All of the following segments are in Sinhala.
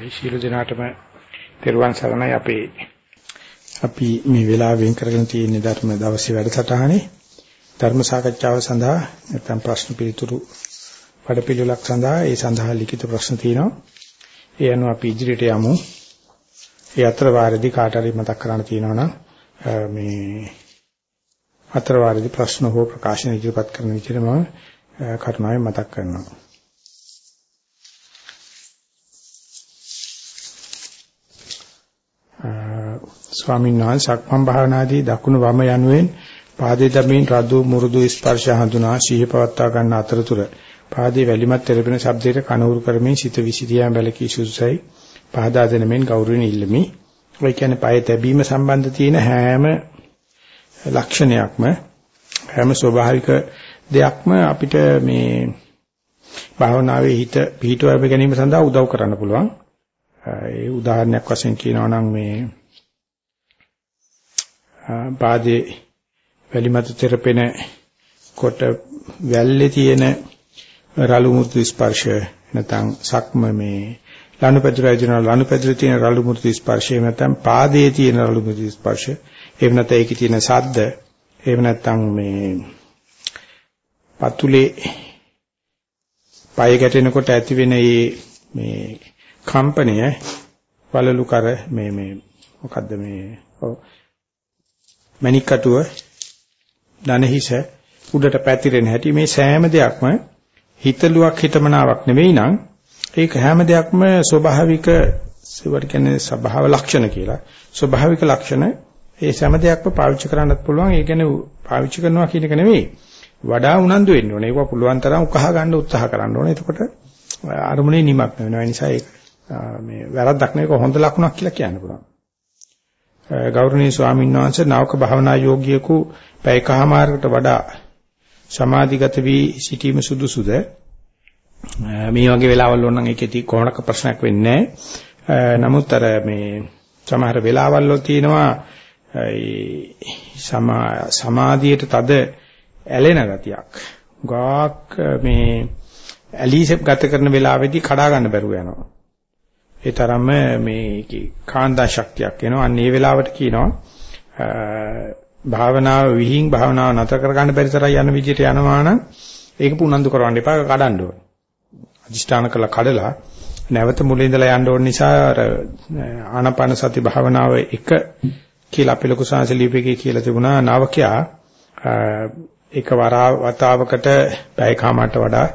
අවසරයි ශීල දිනාටම පෙරවන් සරණයි අපේ අපි මේ වෙලාව වෙන් කරගෙන තියෙන ධර්ම දවසේ වැඩසටහනේ ධර්ම සාකච්ඡාව සඳහා නැත්නම් ප්‍රශ්න පිළිතුරු වැඩපිළිවෙලක් සඳහා ඒ සඳහා ලිඛිත ප්‍රශ්න තියෙනවා. ඒ අනුව අපි ඉදිරියට යමු. ඒ අතර වාරදී කාට හරි මතක් කරන්න තියෙනවා නම් මේ අතර වාරදී ප්‍රශ්න හෝ ප්‍රකාශන ඉදිරිපත් කරන විදිහට මම කරුණාවෙන් මතක් කරනවා. ස්වාමීන් වහන්සේ සක්මන් භාවනාදී දකුණු වම යනුවෙන් පාදයේ දමින් රදු මුරුදු ස්පර්ශ හඳුනා සිහිය පවත්වා ගන්න අතරතුර පාදයේ වැලිමත් තෙරපෙන ශබ්දයට කනවුරු කරමින් සිත විසිරියාම බැලකී සුසුසයි පහදා දෙන මෙන් ගෞරවයෙන් ඉල්ලමි. ඒ කියන්නේ පාය තැබීම සම්බන්ධ තියෙන හැම ලක්ෂණයක්ම හැම ස්වභාවික දෙයක්ම අපිට මේ භාවනාවේ හිත පිහිටුවා ගැනීම සඳහා උදව් කරන්න පුළුවන්. ඒ උදාහරණයක් වශයෙන් කියනවා නම් මේ පාදේ වැලිමත තෙරපෙන කොට වැල්ලේ තියෙන රළු මුතු ස්පර්ශය නැත්නම් සක්ම මේ ලනුපැදුර ඇදින ලනුපැදුර තියෙන රළු මුතු ස්පර්ශය නැත්නම් පාදයේ තියෙන රළු මුතු ස්පර්ශය. එහෙම නැත්නම් ඒකේ තියෙන සද්ද එහෙම නැත්නම් මේ පතුලේ පය ගැටෙනකොට ඇති වෙන මේ කම්පනය වලලු කර මේ මේ මොකද්ද මේ මණිකටුව ධනහිස උඩට පැතිරෙන හැටි මේ සෑම දෙයක්ම හිතලුවක් හිතමනාවක් නෙවෙයි නම් ඒක හැම දෙයක්ම ස්වභාවික ඒවට කියන්නේ ස්වභාව ලක්ෂණ කියලා. ස්වභාවික ලක්ෂණ ඒ සෑම දෙයක්ම පාවිච්චි කරන්නත් පුළුවන්. ඒ කියන්නේ පාවිච්චි කරනවා කියන එක නෙවෙයි. වඩා උනන්දු වෙන්න ඕනේ. ඒක පුළුවන් තරම් උකහා ගන්න උත්සාහ කරන්න ඕනේ. එතකොට අරමුණේ නිමක් වෙනවා. ඒ නිසා ඒක මේ වැරද්දක් නෙවෙයි හොඳ ලකුණක් කියලා කියන්න පුළුවන්. ගෞරවනීය ස්වාමීන් වහන්සේ නාවක භාවනා යෝගියෙකු පැයකමාරකට වඩා සමාධිගත වී සිටීම සුදුසුද? මේ වගේ වෙලාවල් වොන්නම් ඒකෙදි කොහොමක ප්‍රශ්නයක් වෙන්නේ නමුත් අර මේ සමහර වෙලාවල් වල තියෙනවා සමාධියට තද ඇලෙන ගතියක්. ගාක් මේ ඇලීසෙප් ගත කරන වෙලාවේදී කඩා ගන්න බැරුව යනවා. ඒ තරම්ම මේ කාන්දා ශක්තියක් එනවා. අන්න ඒ වෙලාවට කියනවා භාවනාව විහිං භාවනාව නතර කර ගන්න බැරි තරම් යන විදිහට යනවා නම් ඒක පුනන්දු කරවන්න එපා කඩන්න ඕන. අදිෂ්ඨාන කළා කඩලා නැවත මුලින් ඉඳලා යන්න ඕන නිසා අර ආනාපාන සති භාවනාව එක කියලා අපේ ලොකු සංසල ලිපිකේ කියලා තිබුණා නාවකයා එක වතාවකට පැයකමාරට වඩා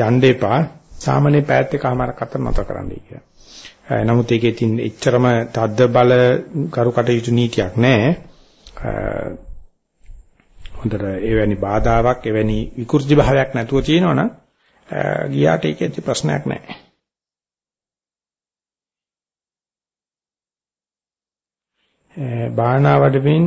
යන්න එපා සාමාන්‍ය පැයත් එකමාරක් අතර නැත කරන්නයි කියලා. නමුත් ඒකේ තියෙන එච්චරම තද්ද බල කරු කටයුතු නීතියක් නැහැ. හොඳට එවැනි බාධාවක් එවැනි විකෘති භාවයක් නැතුව තියෙනවනම් ගියාට ඒකේ ප්‍රශ්නයක් නැහැ. බාහනා වඩමින්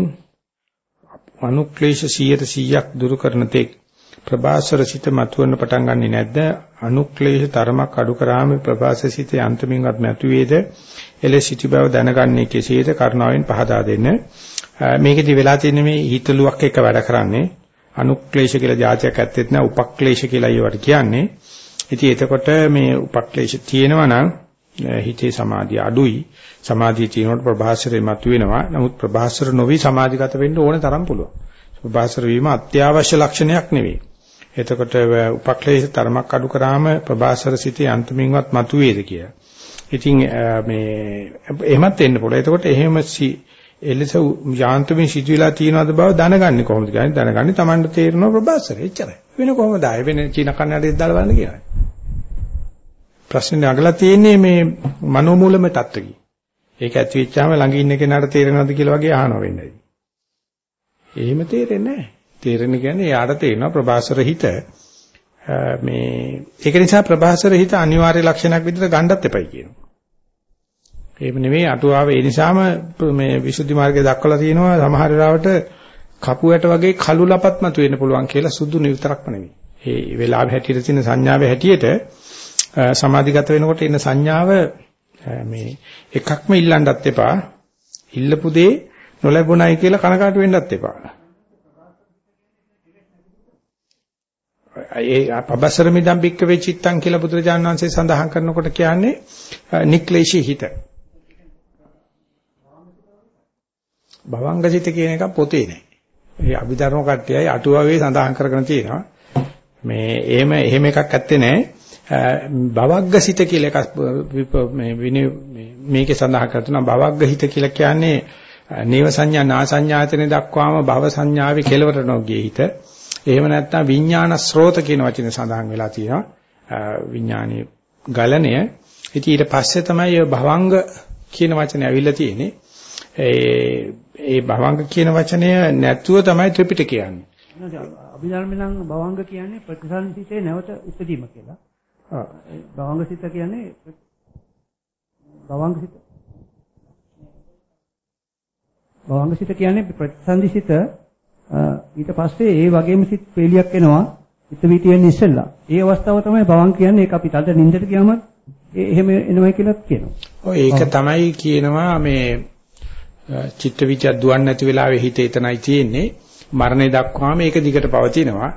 අනුක්ලේශ 100ක් දුරු කරන තෙක් ප්‍රභාසර සිත මතුවෙන්න පටන් ගන්නෙ නැද්ද? අනුක්ලේශ තරමක් අඩු කරාම ප්‍රභාසර සිත යන්තමින්වත් මතුවේද? එල සිටි බව දැනගන්නේ කෙසේද? කරුණාවෙන් පහදා දෙන්න. මේකෙදි වෙලා තියෙන්නේ මේ හිතලුවක් එක වැඩ කරන්නේ. අනුක්ලේශ කියලා જાතියක් ඇත්තෙත් නෑ උපක්ලේශ කියලා ඒවට කියන්නේ. ඉතින් එතකොට මේ උපක්ලේශ තියෙනවා නම් හිතේ සමාධිය අඩුයි. සමාධිය තියෙනකොට ප්‍රභාසරේ මතුවෙනවා. නමුත් ප්‍රභාසර නොවි සමාධිගත වෙන්න ඕන තරම් පුළුවන්. ප්‍රභාසර වීම අත්‍යවශ්‍ය ලක්ෂණයක් නෙවෙයි. එතකොට උපක්ලේශ තරමක් අඩු කරාම ප්‍රභාසර සිටේ අන්තිමින්වත් මතුවේද කියලා. ඉතින් මේ එහෙමත් වෙන්න පුළුවන්. එතකොට එහෙම එලෙස යාන්ත්‍රමින් සිදුවිලා තියෙනවද බව දැනගන්නේ කොහොමද කියන්නේ? දැනගන්නේ Tamanට තේරෙනවා ප්‍රභාසර. එච්චරයි. වෙන කොහොමද ආයේ වෙන චීන කන්නඩියක් දාලා බලන්න කියලා. ප්‍රශ්නේ අගලා තියෙන්නේ මේ මනෝමූලම තත්ත්වකි. ඒක ඇති වෙච්චාම ළඟ ඉන්න කෙනාට තේරෙනවද කියලා වගේ අහනවා වෙන්නේ. එහෙම තේරෙන්නේ නැහැ. තේරෙන කියන්නේ යාට තේරෙනවා ප්‍රභාසර හිත මේ ඒක නිසා ප්‍රභාසර හිත අනිවාර්ය ලක්ෂණයක් විදිහට ගන්නත් එපයි කියනවා. එහෙම නෙමෙයි අටුවාව ඒ නිසාම මේ විසුද්ධි මාර්ගය දක්වලා තියෙනවා සමහර වෙලාවට කපුවට වගේ කළු ලපත් මත වෙන්න පුළුවන් කියලා සුදු නිවිතරක්ම නෙමෙයි. ඒ වෙලාවේ හැටියට තියෙන සංඥාවේ හැටියට සමාධිගත වෙනකොට එන සංඥාව මේ එකක්ම ඉල්ලන්නත් එපා. ඉල්ලපු දේ නොලැබුණයි කියලා කනකාට වෙන්නත් එපා. ඒ පබස්සර මිදම් බික්ක වෙචිත්තං කියලා බුදුරජාණන් වහන්සේ සඳහන් කරනකොට කියන්නේ නික්ලේශී හිත. භවංගසිත කියන එක පොතේ නෑ. ඒ අභිධර්ම කට්ටියයි අටුවාවේ සඳහන් කරගෙන තියෙනවා. මේ එහෙම එහෙම එකක් ඇත්තේ නෑ. භවග්ගසිත කියලා එකක් මේ මේකේ සඳහන් කරනවා භවග්ගහිත කියලා කියන්නේ නේව සංඥා නා සංඥාතනෙ දක්වාම භව සංඥාවේ කෙලවර නොගිය හිත. එහෙම නැත්නම් විඥාන ස්රෝත කියන වචනේ සඳහන් වෙලා තියෙනවා. විඥානීය ගලණය. ඉතින් ඊට පස්සේ තමයි භවංග කියන වචනේ ඇවිල්ලා තියෙන්නේ. ඒ ඒ භවංග කියන වචනය නැතුව තමයි ත්‍රිපිටකය කියන්නේ. අභිධර්ම නම් භවංග කියන්නේ ප්‍රතිසන්සිතේ නැවත උපදීම කියලා. ආ භවංග සිත කියන්නේ භවංග සිත භවංග සිත කියන්නේ ප්‍රතිසන්දිසිත ඊට පස්සේ ඒ වගේම සිත් පේලියක් එනවා හිත විතියෙන් ඉස්සෙල්ලා. ඒ අවස්ථාව තමයි භවංග කියන්නේ ඒක අපි තද නින්දට ගියාම එහෙම එනවයි කියලා කියනවා. ඔව් ඒක තමයි කියනවා මේ චිත්ත විචයක් දුවන්නේ නැති වෙලාවේ හිත එතනයි තියෙන්නේ. මරණය දක්වාම ඒක දිගට පවතිනවා.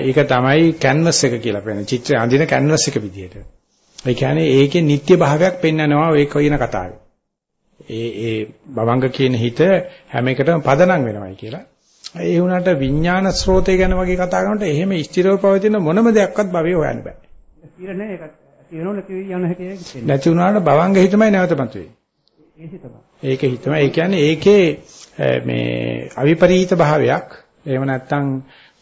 ඒක තමයි කැන්වස් එක කියලා කියන්නේ. චිත්‍රය අඳින කැන්වස් එක විදියට. ඒ කියන්නේ ඒකේ නිත්‍ය භාවයක් පෙන්වනවා ඔය කියන කතාවේ. ඒ ඒ භවංග කියන හිත හැම එකටම පදනම් වෙනවයි කියලා. ඒ වුණාට විඥාන ස්රෝතය ගැන වගේ කතා කරනකොට එහෙම ස්ථිරව පවතින මොනම දෙයක්වත් භවයේ හොයන්න බෑ. ස්ථිර නෑ ඒක. තියෙනවල කියන හැටි නැති වුණාට භවංග හිතමයි නැවත මතුවේ. හිතමයි. ඒක හිතම ඒ කියන්නේ ඒකේ මේ අවිපරීත භාවයක් එහෙම නැත්නම්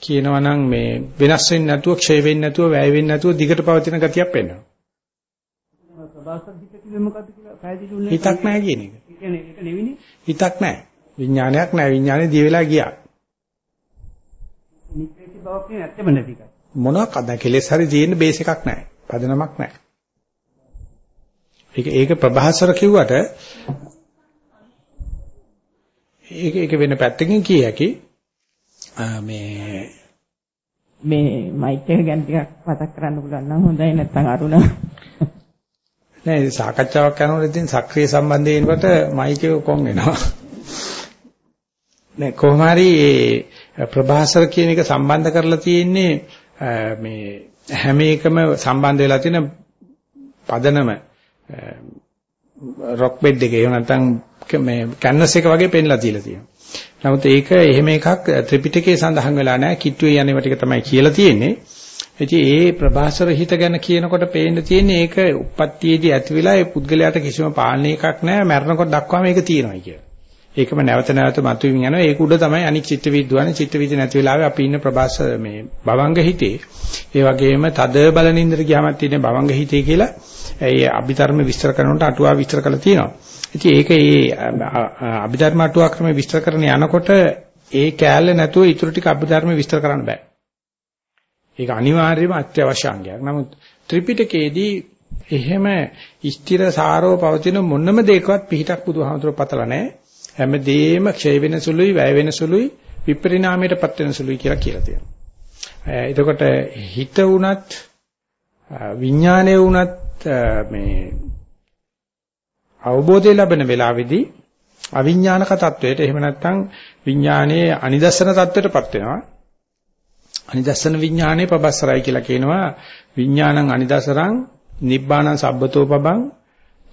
කියනවා නම් මේ වෙනස් වෙන්නේ නැතුව ක්ෂය වෙන්නේ නැතුව වැය වෙන්නේ නැතුව දිගට පවතින ගතියක් වෙන්නවා. හිතක් නැහැ කියන එක. හිතක් නැහැ. විඥානයක් නැහැ. විඥානේ දිය වෙලා ගියා. බවක් නේ ඇත්තම නැති එකයි. මොනවාක් අද කෙලෙස් හරි තියෙන බේස් එකක් නැහැ. පදනමක් නැහැ. ඒක ඒක ප්‍රභාසර කිව්වට ඒක ඒක වෙන පැත්තකින් කිය හැකි මේ මේ මයික් එක ගැන ටිකක් මතක් කරන්න පුළුවන් නම් හොඳයි නැත්නම් අරුණ නෑ සාකච්ඡාවක් කරනකොට ඉතින් සක්‍රීය සම්බන්ධයෙන්කට මයික් එක කොන් වෙනවා නෑ කොහොම හරි ප්‍රභාසර කියන එක සම්බන්ධ කරලා තියෙන්නේ මේ හැම එකම සම්බන්ධ වෙලා තියෙන පදනම රොක් බෙඩ් එකේ එහෙම නැත්නම් මේ කැන්වස් එක වගේ පෙන්ලා තියලා තියෙනවා. නමුත් ඒක එහෙම එකක් ත්‍රිපිටකයේ සඳහන් වෙලා නැහැ. කිට්ටුවේ යන්නේ ටික තමයි කියලා තියෙන්නේ. ඉතින් ඒ ප්‍රභාසර හිත ගැන කියනකොට පේන්න තියෙන්නේ ඒක උප්පත්තියේදී ඇති වෙලා ඒ පුද්ගලයාට කිසිම පාලන එකක් නැහැ. මරණකොට දක්වාම ඒක තියෙනවා කියලා. ඒකම නැවත නැවත මතුවමින් යනවා. ඒක උඩ තමයි අනික් චිත්ත විද්වාන චිත්ත විද්‍ය නැති වෙලාවේ අපි ඉන්න ප්‍රභාස මේ භවංග හිතේ. ඒ වගේම තද බල නින්දට ගියාම තියෙන භවංග හිතේ කියලා ඒ අභිධර්ම විස්තර කරනකොට අටුවා විස්තර කරලා තියෙනවා. ඉතින් ඒක ඒ අභිධර්ම අටුවා ක්‍රම විස්තර කරන යනකොට ඒ කෑල්ල නැතුව ඊටු ටික අභිධර්ම විස්තර කරන්න බෑ. ඒක අනිවාර්යයෙන්ම අත්‍යවශ්‍ය අංගයක්. නමුත් ත්‍රිපිටකයේදී එහෙම ස්ථිර සාරව පවතින මොනම දෙයකවත් පිහිටක් බුදුහාමුදුරුවෝ පතලා නැහැ. හැමදේම ක්ෂය වෙන සුළුයි, වැය වෙන සුළුයි, විපරිණාමයටපත් වෙන සුළුයි කියලා කියලා තියෙනවා. එතකොට හිත වුණත් විඥානය වුණත් මේ අවබෝධය ලැබෙන වෙලාවේදී අවිඥානික தത്വයට එහෙම නැත්නම් විඥානයේ අනිදස්සන தത്വයටපත් වෙනවා. අනිදස්සන විඥානේ පබස්සරයි කියලා කියනවා. විඥානං අනිදසරං නිබ්බාණං සබ්බතෝ පබං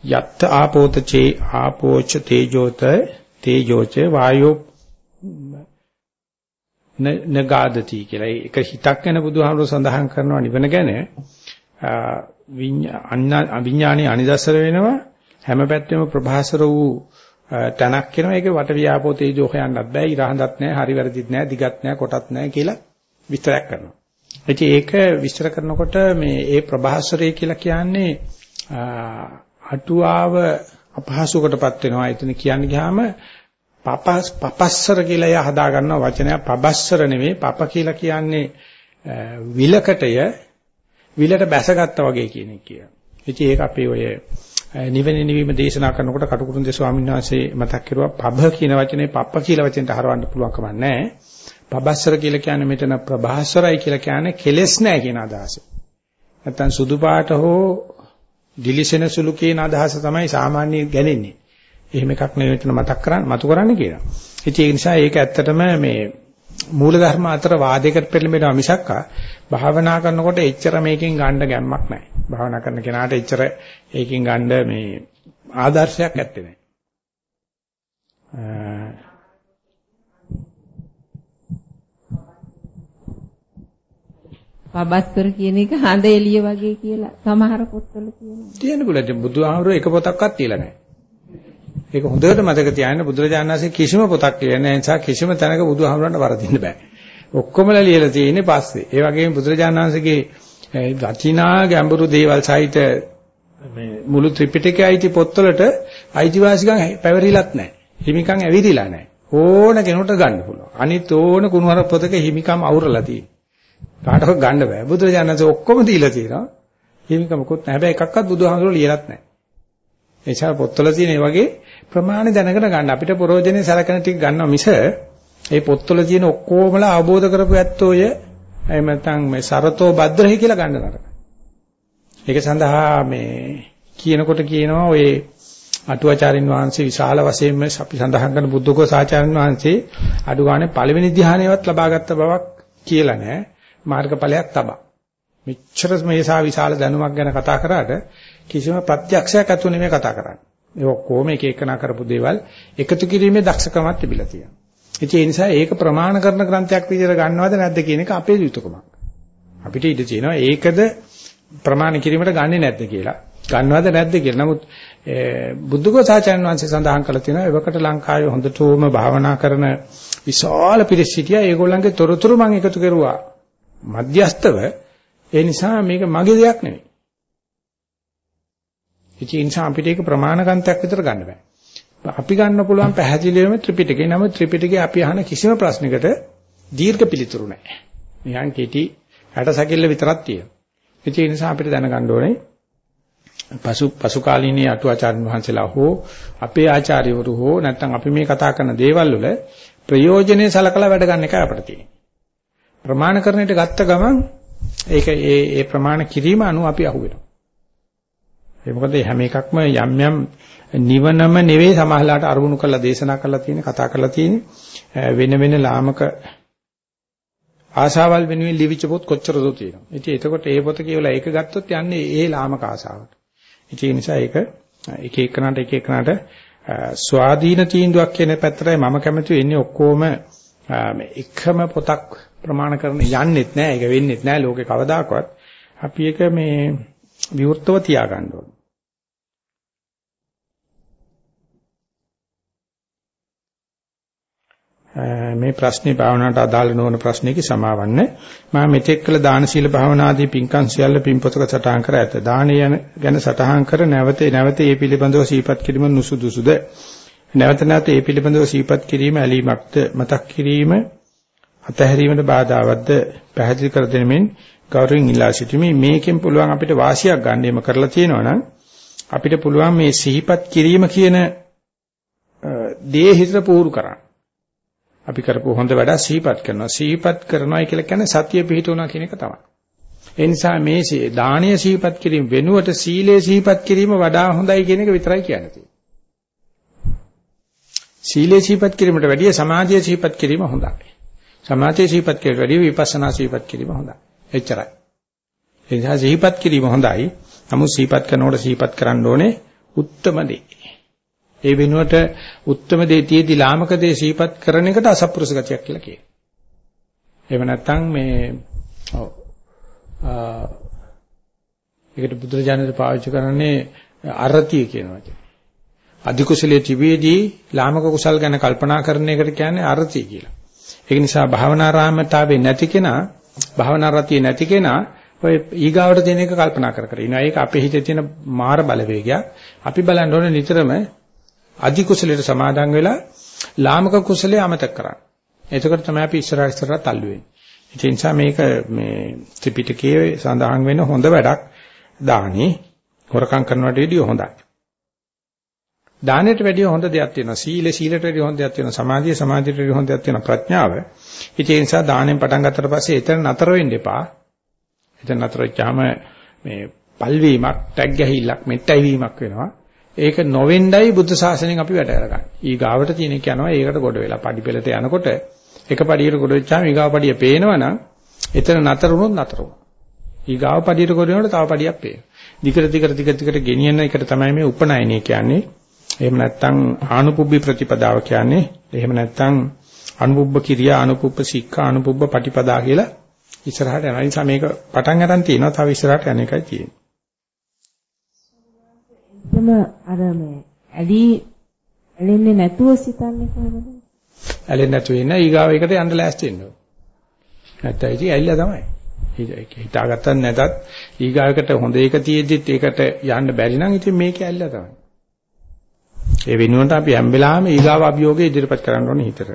යත් ආපෝත චේ ආපෝච තේජෝත තේජෝච වායෝ නගාදති කියලා. ඒක හිතක් වෙන බුදුහාමුදුර සඳහන් කරනවා නිවන ගැන. විඥානයේ අනිදස්සර වෙනවා හැම පැත්තෙම ප්‍රභාසර වූ තනක් වෙනවා ඒක වට ව්‍යාපෝ තේජෝ හොයන්නත් බෑ ඉරහඳත් නැහැ හරි වැරදිත් නැහැ දිගත් නැහැ කොටත් නැහැ කියලා විස්තරයක් කරනවා. ඉතින් ඒක විස්තර කරනකොට මේ ඒ ප්‍රභාසරය කියලා කියන්නේ අටුවාව අපහසුකටපත් වෙනවා. එතන කියන්නේ ගියාම පපස් පපස්සර කියලා එයා හදා ගන්නවා වචනය පබස්සර නෙමෙයි පප කියලා කියන්නේ විලකටය විලට බැසගත්තා වගේ කියන එක කියනවා. ඉතින් ඒක අපේ ඔය නිවෙන නිවීම දේශනා කරනකොට කටුකුරුන් දේ ස්වාමීන් වහන්සේ මතක් කරුවා පබ කියන වචනේ පප්ප කියලා වචෙන්ට හරවන්න පුළුවන් කමක් නැහැ. පබස්සර කියලා කියන්නේ මෙතන ප්‍රභාස්වරයි කියලා කියන්නේ කෙලෙස් නැහැ කියන අදහස. නැත්තම් සුදු පාට හෝ දිලිසෙන සුළු කියන අදහස තමයි සාමාන්‍ය ගැලෙන්නේ. එහෙම එකක් නෙවෙයි මෙතන මතක් කරන්න මතු කරන්න කියලා. ඉතින් ඒ නිසා ඒක ඇත්තටම මේ මූල ධර්ම අතර වාදයකට පෙළඹෙනවා මිසක් භාවනා කරනකොට එච්චර මේකෙන් ගන්න ගැම්මක් නැහැ. භාවනා කරන කෙනාට එච්චර ඒකෙන් ගන්න මේ ආදර්ශයක් ඇත්තේ නැහැ. පබස්තර කියන එක හඳ එළිය වගේ කියලා සමහර පොත්වල තියෙනවා. තියෙන බුලට බුදුහාමුදුරුවෝ එක පොතක්වත් තියලා නැහැ. ඒක හොඳට මතක තියාගන්න බුදුරජාණන් වහන්සේ කිසිම පොතක් කියලා නැහැ. ඒ නිසා කිසිම තැනක බුදුහාමුදුරන්ට වරදින්න බෑ. ඔක්කොමලා ලියලා තියෙන්නේ පස්සේ. ඒ වගේම බුදුරජාණන් වහන්සේගේ රචිනා ගැඹුරු දේවල් සහිත මේ මුළු ත්‍රිපිටකයේ අයිති පොත්වලට අයිතිවාසිකම් පැවරිලත් නැහැ. හිමිකම් ඇවිදිලා නැහැ. ඕන කෙනෙකුට ගන්න පුළුවන්. අනිත් ඕන කුණුහරුප පොතක හිමිකම් අවුරලා තියෙනවා. කාටවත් ගන්න බෑ. බුදුරජාණන් වහන්සේ ඔක්කොම දීලා තියෙනවා. හිමිකමකුත් නැහැ. හැබැයි එකක්වත් බුදුහාමුදුරුවෝ ලියලත් නැහැ. ඒ නිසා පොත්වල තියෙන මේ වගේ ප්‍රමාණ දැනගෙන ගන්න අපිට ප්‍රෝජනේ සලකන ටික ගන්නවා මිස ඒ පොත්වල තියෙන ඔක්කොමලා අවබෝධ කරපු ඇත්තෝය එහෙම නැත්නම් මේ සරතෝ භද්‍රහි කියලා ගන්න නරක. ඒක සඳහා මේ කියනකොට කියනවා ඔය අටුවාචාරින් වහන්සේ විශාල වශයෙන්ම අපි සඳහන් කරන බුද්ධඝෝසාචාර්යන් වහන්සේ අඩු ගානේ පළවෙනි ධ්‍යානයවත් ලබාගත් බවක් කියලා නෑ මාර්ගඵලයක් තබා. මෙච්චර මේසා විශාල දැනුමක් ගැන කතා කරාට කිසිම ප්‍රත්‍යක්ෂයක් අතු නෙමෙයි කතා කරන්නේ. ඒ ඔක්කොම එක එකනා කරපු දේවල් එකතු කිරීමේ දක්ෂකමක් තිබිලා තියෙනවා. ඉතින් ඒ නිසා ඒක ප්‍රමාණ කරන ග්‍රන්ථයක් විදිහට ගන්නවද නැද්ද කියන එක අපේ යුතුයකමක්. අපිට ඉඩ තියෙනවා ඒකද ප්‍රමාණ කිරීමට ගන්නෙ නැද්ද කියලා. ගන්නවද නැද්ද කියලා. නමුත් බුද්ධඝෝසාචාර්ය වංශය සඳහන් කළා තියෙනවා එවකට ලංකාවේ හොඳටම භාවනා කරන විශාල පිරිස සිටියා. ඒගොල්ලන්ගේ තොරතුරු මම එකතු කරුවා. මධ්‍යස්තව ඒ නිසා මේක මගේ දෙයක් නෙවෙයි. ඒ නිසා අපිට ඒක ප්‍රමාණගන්තයක් විතර ගන්න බෑ. අපි ගන්න පුළුවන් පැහැදිලිවම ත්‍රිපිටකේ නම ත්‍රිපිටකේ අපි අහන කිසිම ප්‍රශ්නයකට දීර්ඝ පිළිතුරු නැහැ. නිකන් කෙටි හැට සැකිල්ල විතරක් තියෙනවා. ඒ නිසා අපිට දැනගන්න ඕනේ පසු පසු කාලීනයේ අටුවාචාර්ය වහන්සේලා හෝ අපේ ආචාර්යවරු හෝ නැත්නම් අපි මේ කතා කරන දේවල් වල ප්‍රයෝජනේ සලකලා වැඩ ගන්න එකයි අපිට තියෙන්නේ. ප්‍රමාණකරණයට ගත්ත ගමන් ඒක ඒ ඒ ප්‍රමාණ කිරීම අනුව අපි අහුවෙනවා. ඒ මොකද හැම එකක්ම යම් යම් නිවනම නෙවෙයි සමහරලාට අරමුණු කරලා දේශනා කරලා තියෙන කතා කරලා තියෙන වෙන වෙන ලාමක ආශාවල් වෙනුවෙන් ලිවිච්ච පොත් කොච්චරද තියෙනවා. ඉතින් එතකොට ඒ පොත කියවලා ඒක ගත්තොත් යන්නේ ඒ ලාමක ආශාවට. ඉතින් ඒ නිසා ඒක එක එකනට එක එකනට ස්වාධීන තීන්දුවක් කියන පැත්තටයි මම කැමති වෙන්නේ ඔක්කොම එකම පොතක් ප්‍රමාණ කරන යන්නෙත් නෑ ඒක වෙන්නෙත් නෑ ලෝකේ කවදාකවත්. අපි ඒක මේ විවෘතව තියාගන්න ඕනේ. මේ ප්‍රශ්නේ භාවනාවට අදාළ නොවන ප්‍රශ්නයක සමාවන්න. මම මෙතෙක් කළ දාන සීල භාවනාදී පින්කම් සියල්ල පින්පොතක සටහන් කර ඇත. දානය ගැන සටහන් කර නැවත නැවත ඒ පිළිබඳව සිහිපත් කිරීම නුසුදුසුද? නැවත නැවත ඒ පිළිබඳව සිහිපත් කිරීම ඇලීමක්ද? මතක් කිරීම අතහැරීමට බාධාවත්ද පැහැදිලි කර දෙමින් ගෞරවයෙන් ඉල්ලා සිටිමි මේකෙන් පුළුවන් අපිට වාසියක් ගන්න එම කරලා තියෙනවා නම් අපිට පුළුවන් මේ සිහිපත් කිරීම කියන දේ හිතට පුහුණු කරන්න අපි කරපු හොඳ වැඩ සිහිපත් කරනවා. සිහිපත් කරනවා කියලා කියන්නේ සතිය පිහිටුණා කියන එක තමයි. ඒ නිසා මේ දානීය සිහිපත් කිරීම වෙනුවට සීලේ සිහිපත් කිරීම වඩා හොඳයි කියන එක විතරයි කියන්නේ. සීලේ සිහිපත් කිරීමට වැඩිය සමාධිය සිහිපත් කිරීම හොඳයි. සමාධිය සිහිපත් කිරීමට වැඩිය විපස්සනා සිහිපත් කිරීම හොඳයි. එච්චරයි. ඒ නිසා සිහිපත් කිරීම හොඳයි. නමුත් සිහිපත් කරනකොට සිහිපත් කරන්න ඕනේ උත්තම දේ. ඒ වෙනුවට උත්තරම දේ තියේදී ලාමක දේ සීපත් කරන එකට අසත්පුරුෂ ගතියක් කියලා කියනවා. එහෙම නැත්නම් මේ ඔව් ආ ඒකට බුදුරජාණන් පාවිච්චි කරන්නේ අරතිය කියන වචනේ. අධිකුසලයේ තිබෙදී ලාමක කුසල් ගැන කල්පනා කරන එකට කියන්නේ අරතිය කියලා. ඒක නිසා භාවනාරාමතාවේ නැති කෙනා භාවනා රතිය නැති කෙනා ඔය ඊගාවට දෙන එක කල්පනා කර කර ඉනවා. ඒක අපේ හිතේ තියෙන මාර බලවේගයක්. අපි බලන්න ඕනේ නිතරම අධි කුසලයට සමාදන් වෙලා ලාමක කුසලයේ අමතක කරන්න. එතකොට තමයි අපි ඉස්සරහ ඉස්සරහ තල්ලු වෙන්නේ. ඒ නිසා මේක මේ ත්‍රිපිටකයේ සඳහන් වෙන හොඳ වැඩක් දානි හොරකම් කරනවට වඩා හොඳයි. දානෙට වැඩිය හොඳ දෙයක් තියෙනවා. සීල සීලට වැඩිය හොඳ දෙයක් තියෙනවා. සමාධිය සමාධියට වැඩිය හොඳ දෙයක් තියෙනවා. ප්‍රඥාව. ඒ නිසා දානෙන් පටන් ගත්තට පස්සේ එතන නතර වෙන්න එපා. එතන නතර වෙච්චාම මේ පල්වීමක්, ටැග් ගැහිල්ලක්, මෙට්ටයි වීමක් වෙනවා. ඒක නොවෙන්නයි බුද්ධ ශාසනයෙන් අපි වැඩ කරගන්නේ. ඊ ගාවට තියෙන කියනවා ඒකට ගොඩ වෙලා පඩි පෙළට යනකොට එක පඩියකට කොට වෙච්චාම ඊගාව පඩිය පේනවනම් එතන නතර වුණොත් නතර වුණා. ඊගාව පඩියට කොට වෙනකොට තව පඩියක් පේනවා. දිගට දිගට දිගට දිගට ගෙනියන එකට තමයි මේ උපනයනය කියන්නේ. එහෙම නැත්නම් ආනුපුබ්බි ප්‍රතිපදාව කියන්නේ. එහෙම නැත්නම් අනුපුබ්බ කිරියා අනුපුබ්බ සික්ඛා අනුපුබ්බ පටිපදා කියලා ඉස්සරහට යනවා. ඒ නිසා මේක පටන් ගන්න තියෙනවා. තව ඉස්සරහට යන එකයි තියෙන්නේ. එතන අර මේ ඇලි ඇලෙන්නේ නැතුව සිතන්නේ කොහොමද? ඇලෙන්නේ නැතුව ඉන්න ඊගාව එකට යන්න ලෑස්ති වෙන්න ඕන. නැත්නම් ඉතින් ඇවිල්ලා තමයි. හිතාගත්තත් නැතත් ඊගාවකට හොඳ එක තියෙද්දිත් ඒකට යන්න බැරි නම් ඉතින් මේක ඇවිල්ලා තමයි. ඒ වෙනුවට අපි හැම වෙලාවෙම ඊගාව අභියෝගය ඉදිරිපත් කරන්න ඕනේ හිතට.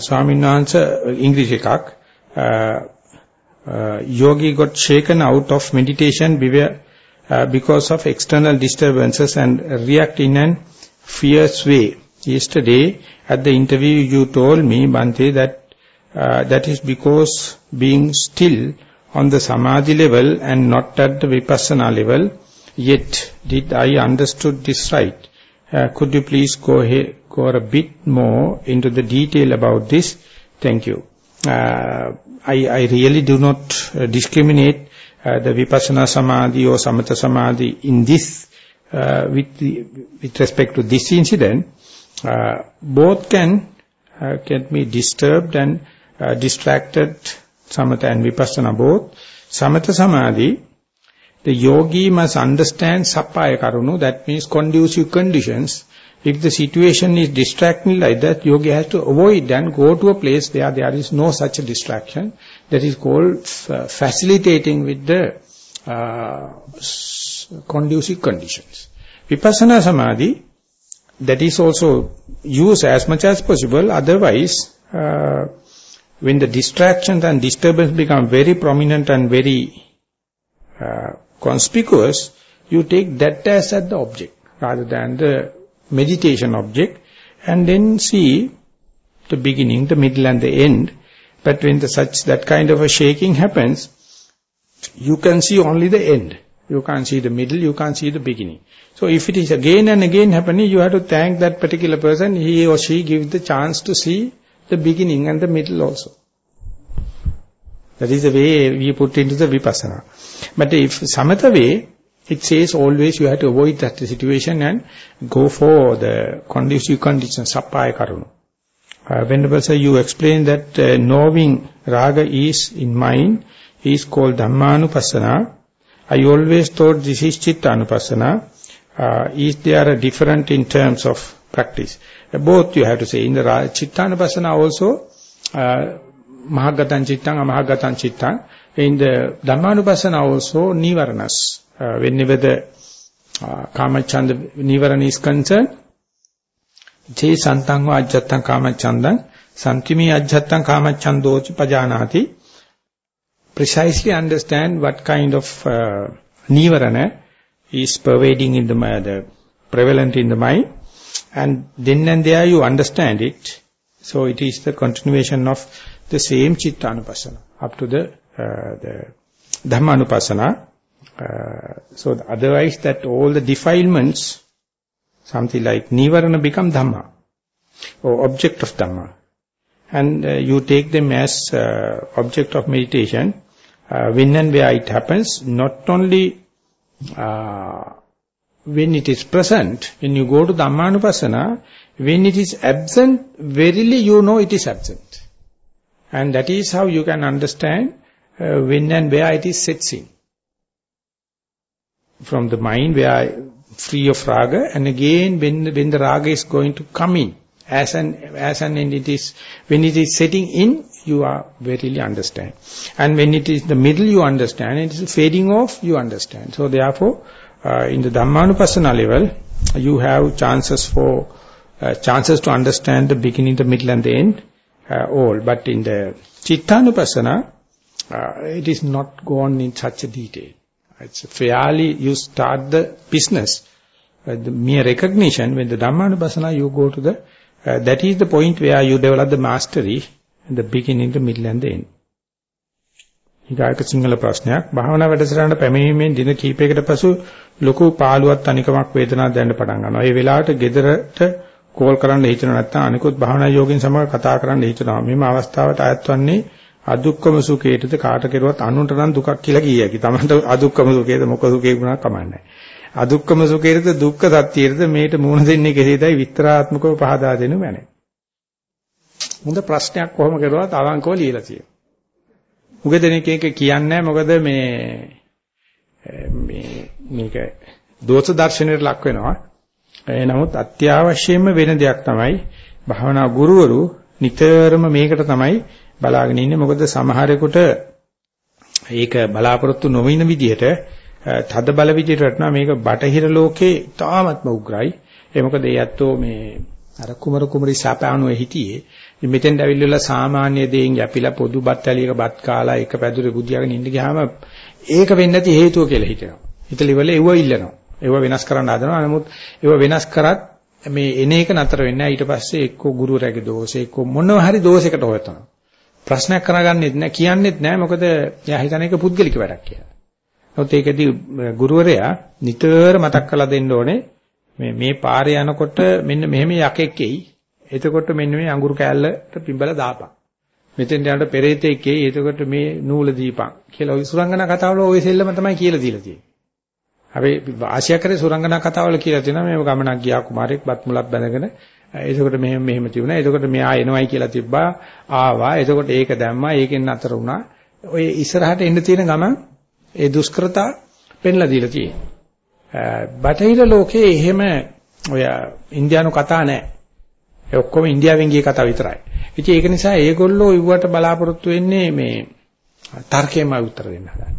ස්වාමීන් වහන්සේ ඉංග්‍රීසි එකක් yogi got shaken out of meditation uh, because of external disturbances and react in an fierce way. Yesterday, at the interview, you told me, Bante, that uh, that is because being still on the samadhi level and not at the vipassana level. Yet, did I understood this right? Uh, could you please go, go a bit more into the detail about this? Thank you. Uh, I, I really do not uh, discriminate uh, the vipassana samadhi or samatha samadhi in this, uh, with, the, with respect to this incident, uh, both can uh, get me disturbed and uh, distracted, samatha and vipassana both. Samatha samadhi, the yogi must understand sappaya karunu, that means conducive conditions, if the situation is distracting like that, yogi has to avoid and go to a place where there is no such a distraction. That is called uh, facilitating with the uh, conducive conditions. Vipassana Samadhi, that is also used as much as possible. Otherwise, uh, when the distractions and disturbance become very prominent and very uh, conspicuous, you take that as at the object rather than the meditation object and then see the beginning, the middle and the end. But when the such that kind of a shaking happens, you can see only the end. You can't see the middle, you can't see the beginning. So if it is again and again happening, you have to thank that particular person, he or she gives the chance to see the beginning and the middle also. That is the way we put into the vipassana. But if samatha way, it says always you have to avoid that situation and go for the conducive conditions, sappaya karunu. Uh, Venerable sir, you explained that uh, knowing raga is in mind is called dhammanupassana. I always thought this is chittanupassana. Uh, is there a different in terms of practice? Uh, both you have to say. In the chittanupassana also, uh, mahagatan chittang, amahagatan chittang. In the dhammanupassana also, nivaranas. Uh, whenever the uh, Kamachanda Nivarana is concerned, Che Santang va Ajjattam Kamachandam, Santimi Ajjattam Kamachandochi Pajanati, precisely understand what kind of uh, Nivarana is pervading in the mind, the prevalent in the mind, and then and there you understand it. So it is the continuation of the same Chittanupassana up to the, uh, the Dhammanupassana. Uh, so otherwise that all the defilements, something like Nivarana become Dhamma, or object of Dhamma. And uh, you take them as uh, object of meditation, uh, when and where it happens, not only uh, when it is present, when you go to Dhammanupassana, when it is absent, verily you know it is absent. And that is how you can understand uh, when and where it is sets in. From the mind where free of raga and again when when the raga is going to come in as an as an and it is when it is setting in you are verily understand. And when it is the middle you understand. It is fading off you understand. So therefore uh, in the dhammanupassana level you have chances for uh, chances to understand the beginning the middle and the end Uh, all but in the chittanupassana uh, it is not gone in such a detail it's fairly, you start the business. Uh, the mere recognition, when the Dhammanupassana, you go to the, uh, that is the point where you develop the mastery, in the beginning, the middle and the end. ඊගායක Sinhala ප්‍රශ්නයක් භාවනා වැඩසටහනට පැමිණීමෙන් දින කිහිපයකට පසු ලොකු පාළුවක් තනිකමක් වේදනාවක් දැනෙන්න පටන් ගන්නවා. ඒ වෙලාවට ගෙදරට කෝල් කරන්න හිතන නැත්නම් අනිකුත් භාවනා යෝගින් සමග කතා කරන්න හිතනවා. මෙම අවස්ථාවට අයත් වන්නේ අදුක්කම සුඛේටද කාට කෙරුවත් අනුන්ට නම් දුකක් කියලා කිය හැකි. Tamanට අදුක්කම සුඛේද මොක සුඛේ ගුණක් කමන්නේ. අදුක්කම සුඛේද දුක්ඛ සත්‍යයේද මේට මූණ දෙන්නේ කෙසේදයි විස්තරාත්මකව පහදා දෙනු මැනේ. හොඳ ප්‍රශ්නයක් කොහොම කරුවත් අවංකව ලියලා තියෙනවා. මුග දෙනෙක් එක කියන්නේ මොකද මේ මේ මේක දෝෂ දර්ශනයට ලක් වෙනවා. ඒ නමුත් අත්‍යවශ්‍යම වෙන දෙයක් තමයි භාවනා ගුරුවරු නිතරම මේකට තමයි බලාගෙන ඉන්නේ. මොකද සමහරෙකුට ඒක බලාපොරොත්තු නොවින විදිහට තද බල විදිහට වටනවා මේක බටහිර ලෝකේ තාමත්ම උග්‍රයි. ඒ මොකද ඒ ඇත්තෝ මේ අර කුමරු කුමරි සාපානුවේ හිටියේ. මෙතෙන් ඇවිල්ලා සාමාන්‍ය දෙයින් යැපිලා පොදු බත් ඇලියක බත් කාලා එක පැදුරේ බුදියාගෙන ඉන්න ගියාම ඒක වෙන්නේ නැති හේතුව කියලා හිතනවා. හිතලිවල එව්ව ඉල්ලනවා. එව්ව වෙනස් කරන්න හදනවා. නමුත් එව්ව වෙනස් කරත් මේ එන එක නතර වෙන්නේ නැහැ. ඊට පස්සේ එක්ක ගුරුවරයාගේ දෝෂය එක්ක මොනවා හරි දෝෂයකට හොයනවා. ප්‍රශ්නයක් කරගන්නෙත් නැහැ කියන්නෙත් නැහැ මොකද එයා හිතන එක පුද්ගලික වැඩක් කියලා. නමුත් ඒකදී ගුරුවරයා නිතර මතක් කරලා දෙන්න ඕනේ මේ මේ පාරේ යනකොට මෙන්න මෙහෙම යකෙක් එයි. එතකොට මෙන්න මේ අඟුරු කෑල්ලට පිඹලා දාපන්. මෙතෙන් යනට පෙරේතෙක් එයි. එතකොට මේ නූල දීපන් කියලා ওই සුරංගනා කතාවල ওই සෙල්ලම තමයි කියලා දීලා තියෙන්නේ. අපි ආශියා සුරංගනා කතාවල කියලා තියෙනවා මේ ගමනක් ගියා කුමාරයෙක් බත් මුලක් බැඳගෙන එතකොට මෙහෙම මෙහෙම තිබුණා. එතකොට මෙයා එනවයි කියලා තිබ්බා. ආවා. එතකොට ඒක දැම්මා. ඒකෙන් අතර වුණා. ඔය ඉස්සරහට එන්න තියෙන ගමන් ඒ දුෂ්කරතා පෙන්ලා දීලා තියෙනවා. බටහිර ලෝකයේ එහෙම ඔය ඉන්දියානු කතා නැහැ. ඒ ඔක්කොම ඉන්දියාවෙන් ගිය කතා විතරයි. ඉතින් ඒක නිසා ඒගොල්ලෝ ඉව්වට බලාපොරොත්තු වෙන්නේ මේ තර්කයෙන්ම උත්තර දෙන්න හදන.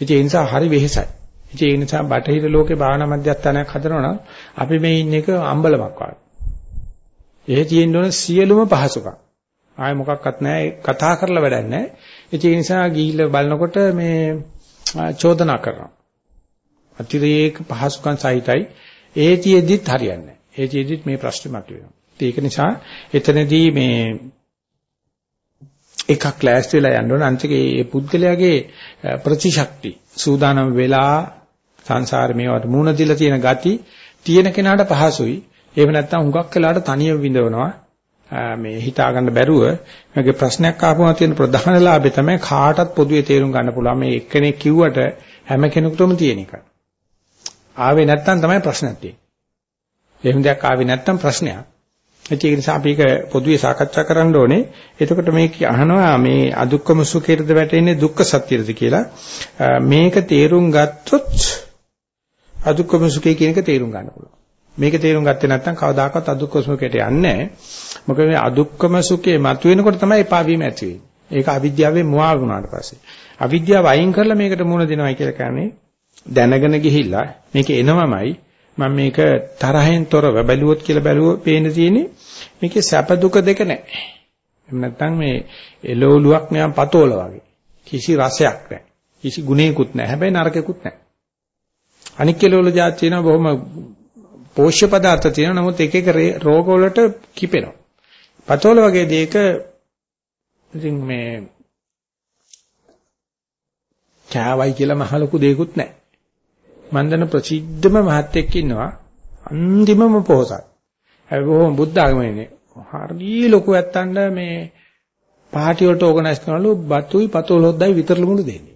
ඉතින් ඒ නිසා හරි වෙහෙසයි. ඉතින් ඒ නිසා බටහිර ලෝකේ භාවනා මධ්‍යස්ථානයක් හදනවා නම් අපි මේ ඉන්න එක අම්බලමක් වගේ. ඒ තියෙන්න ඕන සියලුම පහසුකම්. ආය මොකක්වත් නැහැ කතා කරලා වැඩක් නැහැ. ඒ නිසා ගිහිල්ලා බලනකොට මේ චෝදනා කරනවා. අතිරේක පහසුකම් සහිතයි. ඒතියෙදිත් හරියන්නේ නැහැ. ඒතියෙදිත් මේ ප්‍රශ්නේ මතුවෙනවා. ඒක නිසා එතනදී මේ එකක් ක්ලාස් වෙලා යන්න ඕන අන්තිකේ මේ පුද්ගලයාගේ ප්‍රතිශක්ති සූදානම් වෙලා සංසාර මේවට මුණ දීලා තියෙන gati තියෙන කෙනාට පහසුයි එහෙම නැත්නම් හුඟක් වෙලාට තනියම විඳවනවා මේ හිතා ගන්න බැරුව මගේ ප්‍රශ්නයක් ආපුවම තියෙන ප්‍රධාන ලාභය තමයි කාටත් පොදුවේ තේරුම් ගන්න පුළුවන් මේ එක්කෙනෙක් කිව්වට හැම කෙනෙකුටම තියෙන එක. ආවේ නැත්නම් තමයි ප්‍රශ්නක් තියෙන්නේ. එහෙම දෙයක් ආවේ නැත්නම් ප්‍රශ්නයක්. ඒක නිසා අපි ඒක පොදුවේ සාකච්ඡා කරන්න ඕනේ. එතකොට මේක අහනවා මේ අදුක්කම සුඛේටද වැටෙන්නේ දුක්ඛ සත්‍යයද කියලා. මේක තේරුම් ගත්තොත් අදුක්කම සුඛේ කියන එක තේරුම් ගන්න පුළුවන්. මේක තේරුම් ගත්තේ නැත්නම් කවදාකවත් අදුක්කම සුඛයට යන්නේ නැහැ. මොකද මේ අදුක්කම සුඛේ මතුවෙනකොට තමයි එපා වීම ඇති වෙන්නේ. ඒක අවිද්‍යාවෙන් මුවා වුණාට පස්සේ. අවිද්‍යාව අයින් කරලා මේකට මුණ දෙනවා කියලා කියන්නේ දැනගෙන ගිහිල්ලා මේක එනවමයි මම මේක තරහෙන් තොරව බැලුවොත් කියලා බැලුවොත් පේන තියෙන්නේ මේකේ සැප දුක දෙක නැහැ. එහෙම නැත්නම් මේ එළවලුවක් නිකන් පතෝල වගේ. කිසි රසයක් නැහැ. කිසි ගුණයකුත් නැහැ. හැබැයි නරකයකුත් නැහැ. අනික් එළවලු જાත් තියෙනවා බොහොම පෝෂ්‍ය පදාර්ථ තියෙනවා නමුත් එක එක රෝග වලට කිපෙනවා. පතෝල වගේ දෙයක ඉතින් මේ කෑවයි කියලා මහ ලොකු දෙයක්වත් නැහැ. මන්දන ප්‍රසිද්ධම මහත්තයෙක් ඉන්නවා අන්තිමම පොහසත්. ඒ බොහොම බුද්ධ ආගමනේ. හරි ලොකු ඇත්තන්ට මේ පාටි වලට ඕගනයිස් කරනලු බතුයි පතෝල හොද්දයි විතරලු මුළු දෙන්නේ.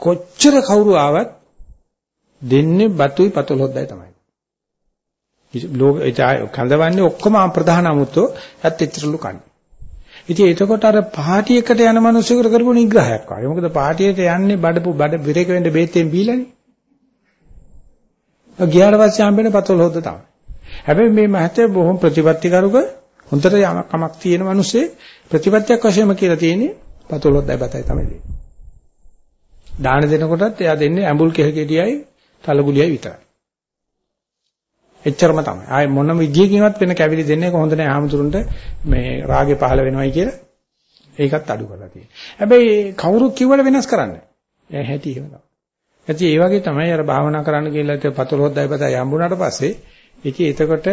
කොච්චර කවුරු ආවත් දෙන්නේ බතුයි පතොල් හොද්දයි තමයි. ලෝක කඳවන්නේ ඔක්කොම ප්‍රධාන අමුත්තෝ ඇත්ත ඉතරලු කන්නේ. ඉතින් එතකොට අර පාටි එකට යන මිනිස්සුන්ට කරපු නිග්‍රහයක් වගේ. මොකද පාටියට යන්නේ බඩපු බඩ බිරේක වෙන්න බේතෙන් බීලානේ. ගියාට පස්සේ හම්බෙන්නේ පතොල් හොද්ද තමයි. හැබැයි මේ මහත්ය බොහොම ප්‍රතිපත්තිකරුක හොඳට යමක් කමක් තියෙන මිනිස්සේ ප්‍රතිපත්තියක් වශයෙන්ම කියලා තියෙන්නේ පතොල් හොද්දයි බතයි තමයි දෙන්නේ. දාන දෙනකොටත් එයා දෙන්නේ ඇඹුල් කෙහෙකෙඩියයි තලගුලියයි විතරයි. එච්චරම තමයි. ආයේ මොනම විදියකින්වත් වෙන කැවිලි දෙන්නේ කොහොඳ නැහැ ආමතුරුන්ට මේ රාගේ පහළ වෙනවයි කියලා. ඒකත් අඩු කරලා තියෙනවා. හැබැයි කවුරු කිව්වට වෙනස් කරන්නේ නැහැ. ඒ හැටි එහෙම තමයි. ඇයි ඒ වගේ තමයි අර භාවනා කරන්න කියලා ඉත පතල හොද්දයි පතයි යම්බුනාට පස්සේ ඒකේ එතකොට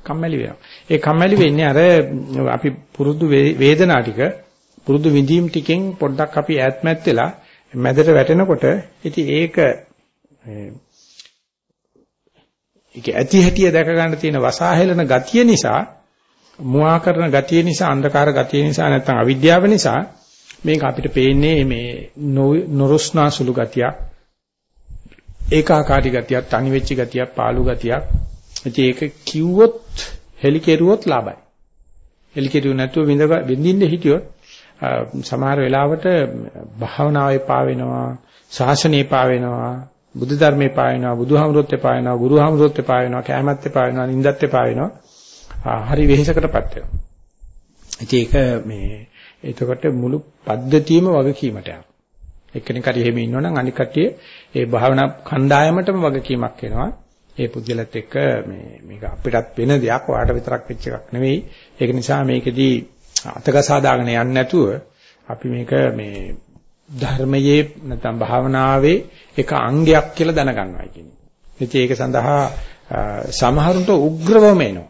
කම්මැලි වෙනවා. ඒ කම්මැලි වෙන්නේ අර අපි පුරුදු වේදනා ටික පුරුදු විඳීම් ටිකෙන් පොඩ්ඩක් අපි ඈත්මැත් වෙලා මැදට වැටෙනකොට ඉතින් ඒක ඒක ඇති හැටිය දැක ගන්න තියෙන වසාහෙලන ගතිය නිසා මුවා කරන ගතිය නිසා අන්ධකාර ගතිය නිසා නැත්නම් අවිද්‍යාව නිසා මේක අපිට පේන්නේ මේ නොරුස්නා සුළු ගතියක් ඒකාකාරී ගතියක් තනි වෙච්ච ගතියක් පාළු ගතියක්. ඉතින් ඒක කිව්වොත් හෙලි කෙරුවොත් ලාභයි. හෙලි කෙරුව නැතුව විඳ විඳින්න හිටියොත් සමහර වෙලාවට භාවනාවේ පා වෙනවා ශාසනයේ පා වෙනවා බුදු ධර්මයේ පා වෙනවා බුදුහාමුදුරුවොත් එපා වෙනවා ගුරුහාමුදුරුවොත් එපා වෙනවා කැමැත්ත එපා වෙනවා නින්දත් එපා වෙනවා හරි වෙහෙසකටපත් වෙනවා. ඉතින් ඒක මේ එතකොට මුළු පද්ධතියම වගකීමට යනවා. එක්කෙනෙක් හරි එහෙම ඉන්නවනම් අනික් කට්ටිය ඒ භාවනා කණ්ඩායමටම වගකීමක් වෙනවා ඒ පුද්ගලත් එක්ක මේ මේක අපිටත් වෙන දෙයක් ඔයාට විතරක් වෙච්ච එකක් නෙවෙයි. ඒක නිසා මේකෙදී අතගසා දාගෙන යන්නේ නැතුව අපි මේක මේ ධර්මයේ නැත්නම් භාවනාවේ එක අංගයක් කියලා දැනගන්නවා කියන්නේ. ඉතින් ඒක සඳහා සමහරුන්ට උග්‍රවම එනවා.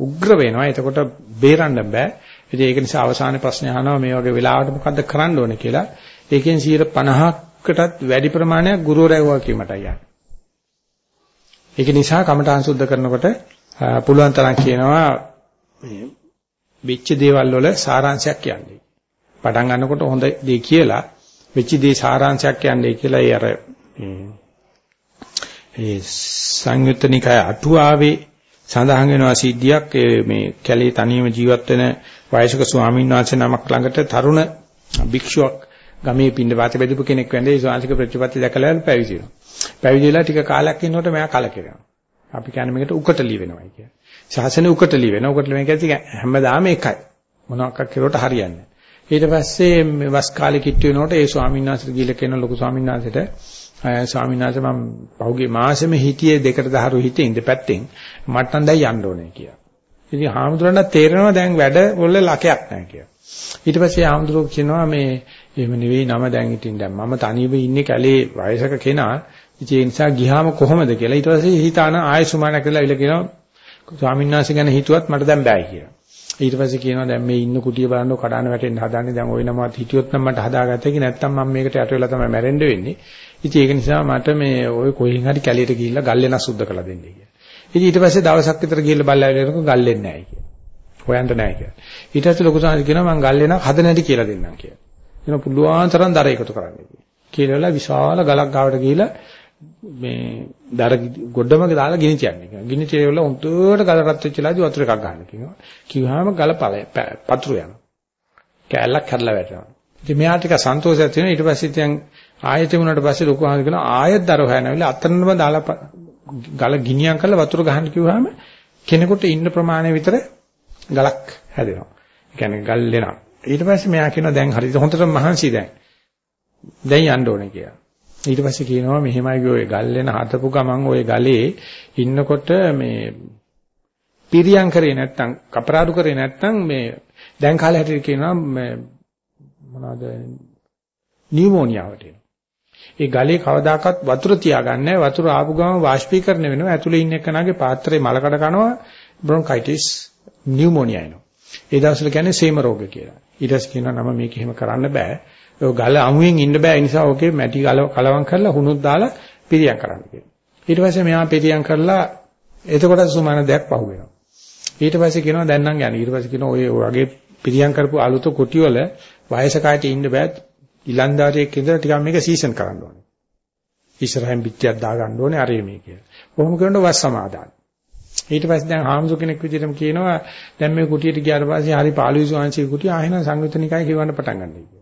උග්‍ර වෙනවා. එතකොට බේරන්න බෑ. ඉතින් ඒක නිසා අවසානයේ ප්‍රශ්නේ අහනවා මේ වගේ වෙලාවට මොකද්ද කරන්න ඕනේ කියලා. ඒකෙන් 50%කටත් වැඩි ප්‍රමාණයක් ගුරුවරයා කියමටයි යන්නේ. ඒක නිසා කමඨාන් සුද්ධ කරනකොට පුළුවන් තරම් කියනවා මේ වෙච්ච දේවල් වල සාරාංශයක් කියන්නේ. පටන් ගන්නකොට හොඳ දේ කියලා වෙච්ච දේ සාරාංශයක් කියන්නේ කියලා ඒ අර ඒ සංයුත්තනිකය අටුවාවේ සඳහන් වෙනවා සිද්ධියක් මේ කැලේ තනියම ජීවත් වෙන වයසක ස්වාමීන් වහන්සේ නමක් ළඟට තරුණ භික්ෂුවක් ගමේ පින්න වාතේ බෙදපු කෙනෙක් වෙන්නේ ඒ ශාන්තික ප්‍රතිපත්ති දැකලා පැවිදි වෙනවා. පැවිදි වෙලා ටික කාලයක් ඉන්නකොට මෙයා කලකිරෙනවා. අපි කියන්නේ මේකට උකටලි වෙනවා කියන්නේ. ශාසනය උකටලි වෙනවා. උකටලි වෙන කියන්නේ හැමදාම එකයි. මොනවාක් කරුවට හරියන්නේ ඊට පස්සේ මේ වස් කාලේ කිට්ටු වෙනකොට ඒ ස්වාමීන් වහන්සේට ගිහලා කියන ලොකු ස්වාමීන් වහන්සේට ස්වාමීන් වහන්සේ මම පහුගිය මාසෙම හිටියේ දෙකට දහරු හිටියේ ඉඳ පැත්තෙන් මට නම් දැන් යන්න ඕනේ කියලා. ඉතින් හාමුදුරන්ට තේරෙනවා දැන් වැඩ වල ලකයක් නැහැ කියලා. ඊට පස්සේ හාමුදුරුවෝ කියනවා මේ එහෙම නෙවෙයි නම දැන් ඉතින් දැන් මම තනියම ඉන්නේ කැලේ වයසක කෙනා. ඉතින් ඒ නිසා ගියාම කොහොමද කියලා. ඊට පස්සේ හිතාන ආයෙ සුමාන කියලා ඉල කියනවා ස්වාමීන් වහන්සේ ගැන හිතුවත් මට දැන් බෑ කියලා. ඊට පස්සේ කියනවා දැන් මේ ඉන්න කුටිය බලන්න කඩාන වැටෙන්න හදාන්නේ දැන් ওই නමවත් හිටියොත් නම් මට හදාගත්ත එක නැත්තම් මම මේකට යට වෙලා තමයි මැරෙන්න වෙන්නේ. ඉතින් ඒක නිසා මට මේ ওই කොහෙන් හරි කැලියට ගිහිල්ලා ගල්ලෙන සුද්ධ කළා දෙන්නේ කියලා. ඉතින් ඊට පස්සේ දවසක් විතර ගිහිල්ලා බල්ලා වෙලනකො ගල්ලෙන්නේ නැහැ කියලා. හොයන්න නැහැ කියලා. ඊට පස්සේ ලොකු සාහි කියනවා මං ගල්ලෙන හද නැටි කියලා දෙන්නම් කියලා. එන පුළුවන් තරම් දර එකතු කරන්න කියලා. කියලා විශාල ගලක් ගාවට ගිහිල්ලා මේ දර ගොඩම දාලා ගිනි තියන්නේ. ගිනි තියවල උන්ටට ගල රත් වෙච්ච ලාදී වතුර එකක් ගන්න කියනවා. කිව්වහම ගල පළය පතුරු යනවා. කෑල්ලක් හැදලා වැටෙනවා. ඉතින් මෙයා ටික සන්තෝෂයක් තියෙනවා. ඊට පස්සේ දැන් ආයෙත් වුණාට පස්සේ ලොකු ආයෙත් කරනවා ආයෙත් දර හොයනවිලා අතනම දාලා ගල ගිනියම් කරලා වතුර ගහන්න කිව්වහම කෙනෙකුට ඉන්න ප්‍රමාණය විතර ගලක් හැදෙනවා. ඒ කියන්නේ ගල් වෙනවා. ඊට පස්සේ මෙයා කියනවා දැන් හරියට හොඳට මහන්සි දැන්. දැන් යන්න ඕනේ කියලා. ඊට පස්සේ කියනවා මෙහෙමයි ඔය ගල් වෙන හදපු ගමන් ඔය ගලේ ඉන්නකොට මේ පිරියම් කරේ නැත්තම් කපරාදු කරේ නැත්තම් මේ දැන් කාලේ හැටියට කියනවා මේ මොනවද නියුමෝනියාවට එනවා. ඒ ගලේ කවදාකවත් වතුර තියාගන්නේ වතුර ආපු ගමන් වාෂ්පීකරණය වෙනවා. ඇතුලේ ඉන්න එකනාගේ පාත්‍රේ මලකඩ කනවා බ්‍රොන්කයිටිස් නියුමෝනියා එනවා. ඒ දවස්වල කියන්නේ සේම රෝග කියලා. ඊට පස්සේ කියනවා නම මේක එහෙම කරන්න බෑ. ඔය ගල අමුයෙන් ඉන්න බෑ. ඒ නිසා ඔකේ මැටි කලවම් කරලා හුණුත් දාලා පිරියම් කරන්න කියනවා. ඊට පස්සේ මෙයා පිරියම් කරලා එතකොට සුමාන දෙයක් පහු වෙනවා. ඊට පස්සේ කියනවා දැන් නම් යන්නේ. ඊට පස්සේ කියනවා ඔය වගේ පිරියම් කරපු අලුත කොටි වල වයසකායට ඉන්න බෑ. ඉලන්දාරියෙක් ඉඳලා ටිකක් මේක සීසන් කරන්න ඕනේ. ඉස්සරහින් පිටියක් දාගන්න ඕනේ අරේ මේ කියලා. කොහොම කරනකොට වස් සමාදාන. ඊට පස්සේ දැන් හාමුදුර කෙනෙක් විදිහටම කියනවා දැන් මේ කුටියට ගියාට පස්සේ හරි පාළුයි සුවංශී කුටිය ආයෙන සංයුතනිකයි කියවන්න පටන් ගන්නයි කියලා.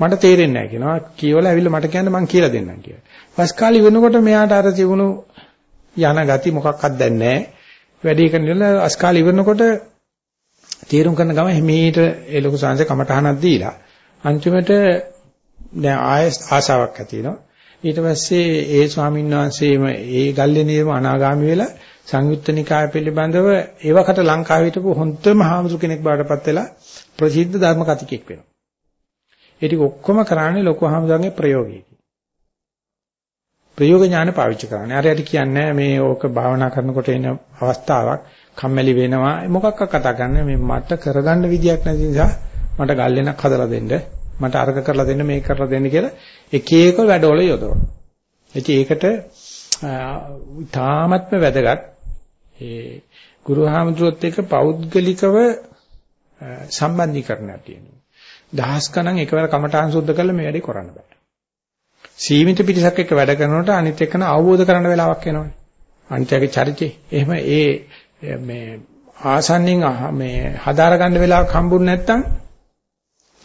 මට තේරෙන්නේ නැහැ කියනවා. කියවලා ඇවිල්ලා මට කියන්න මං කියලා දෙන්නම් කියලා. වස් කාලේ වෙනකොට මෙයාට අර තිබුණු යන ගති මොකක්වත් දැන් නැහැ. වැඩි කරනilla වස් කාලේ ඉවරනකොට තීරුම් කරන ගම හිමීට ඒ ලොකු සංස කමටහනක් දීලා අන්තිමට දැන් ආයස් ආසාවක් ඇති වෙනවා. ඊට පස්සේ ඒ ස්වාමීන් වහන්සේම ඒ ගල්ලේනේම අනාගාමී වෙලා සංයුත්ත නිකාය පිළිබඳව ඒවකට ලංකාවේ හිටපු හොඳම හාමුදුර කෙනෙක් බාටපත් වෙලා ප්‍රසිද්ධ ධර්ම කතිකෙක් වෙනවා. ඒ ටික ඔක්කොම කරන්නේ ලොකු හාමුදුරන්ගේ ප්‍රයෝගයකින්. ප්‍රයෝග ඥාන පාවිච්චි කරන්නේ. අරයට කියන්නේ මේ ඕක භාවනා කරනකොට එන අවස්ථාවක් කම්මැලි වෙනවා. මොකක්ක කතා කරන්නේ මේ මට කරගන්න විදියක් නැති නිසා මට ගල් වෙනක් හදලා දෙන්න. මට අර්ග කරලා දෙන්න මේක කරලා දෙන්න කියලා එක එක වැඩවල යොදවනවා. ඉතින් ඒකට තාමත්ම වැදගත් ඒ ගුරුහාමුදුරුවොත් එක්ක පෞද්ගලිකව සම්බන්ධීකරණයක් තියෙනවා. දහස් ගණන් එකවර කමඨාන් සුද්ධ කරලා මේ වැඩේ කරන්න බෑ. සීමිත පිටසක් එක්ක වැඩ කරනකොට අනිත් එක්කන අවබෝධ කරන්න වෙලාවක් එනවනේ. අනිත්‍යගේ චරිතේ. එහෙම ඒ මේ ආසන්නින් මේ හදාර ගන්න වෙලාවක් හම්බුනේ නැත්නම්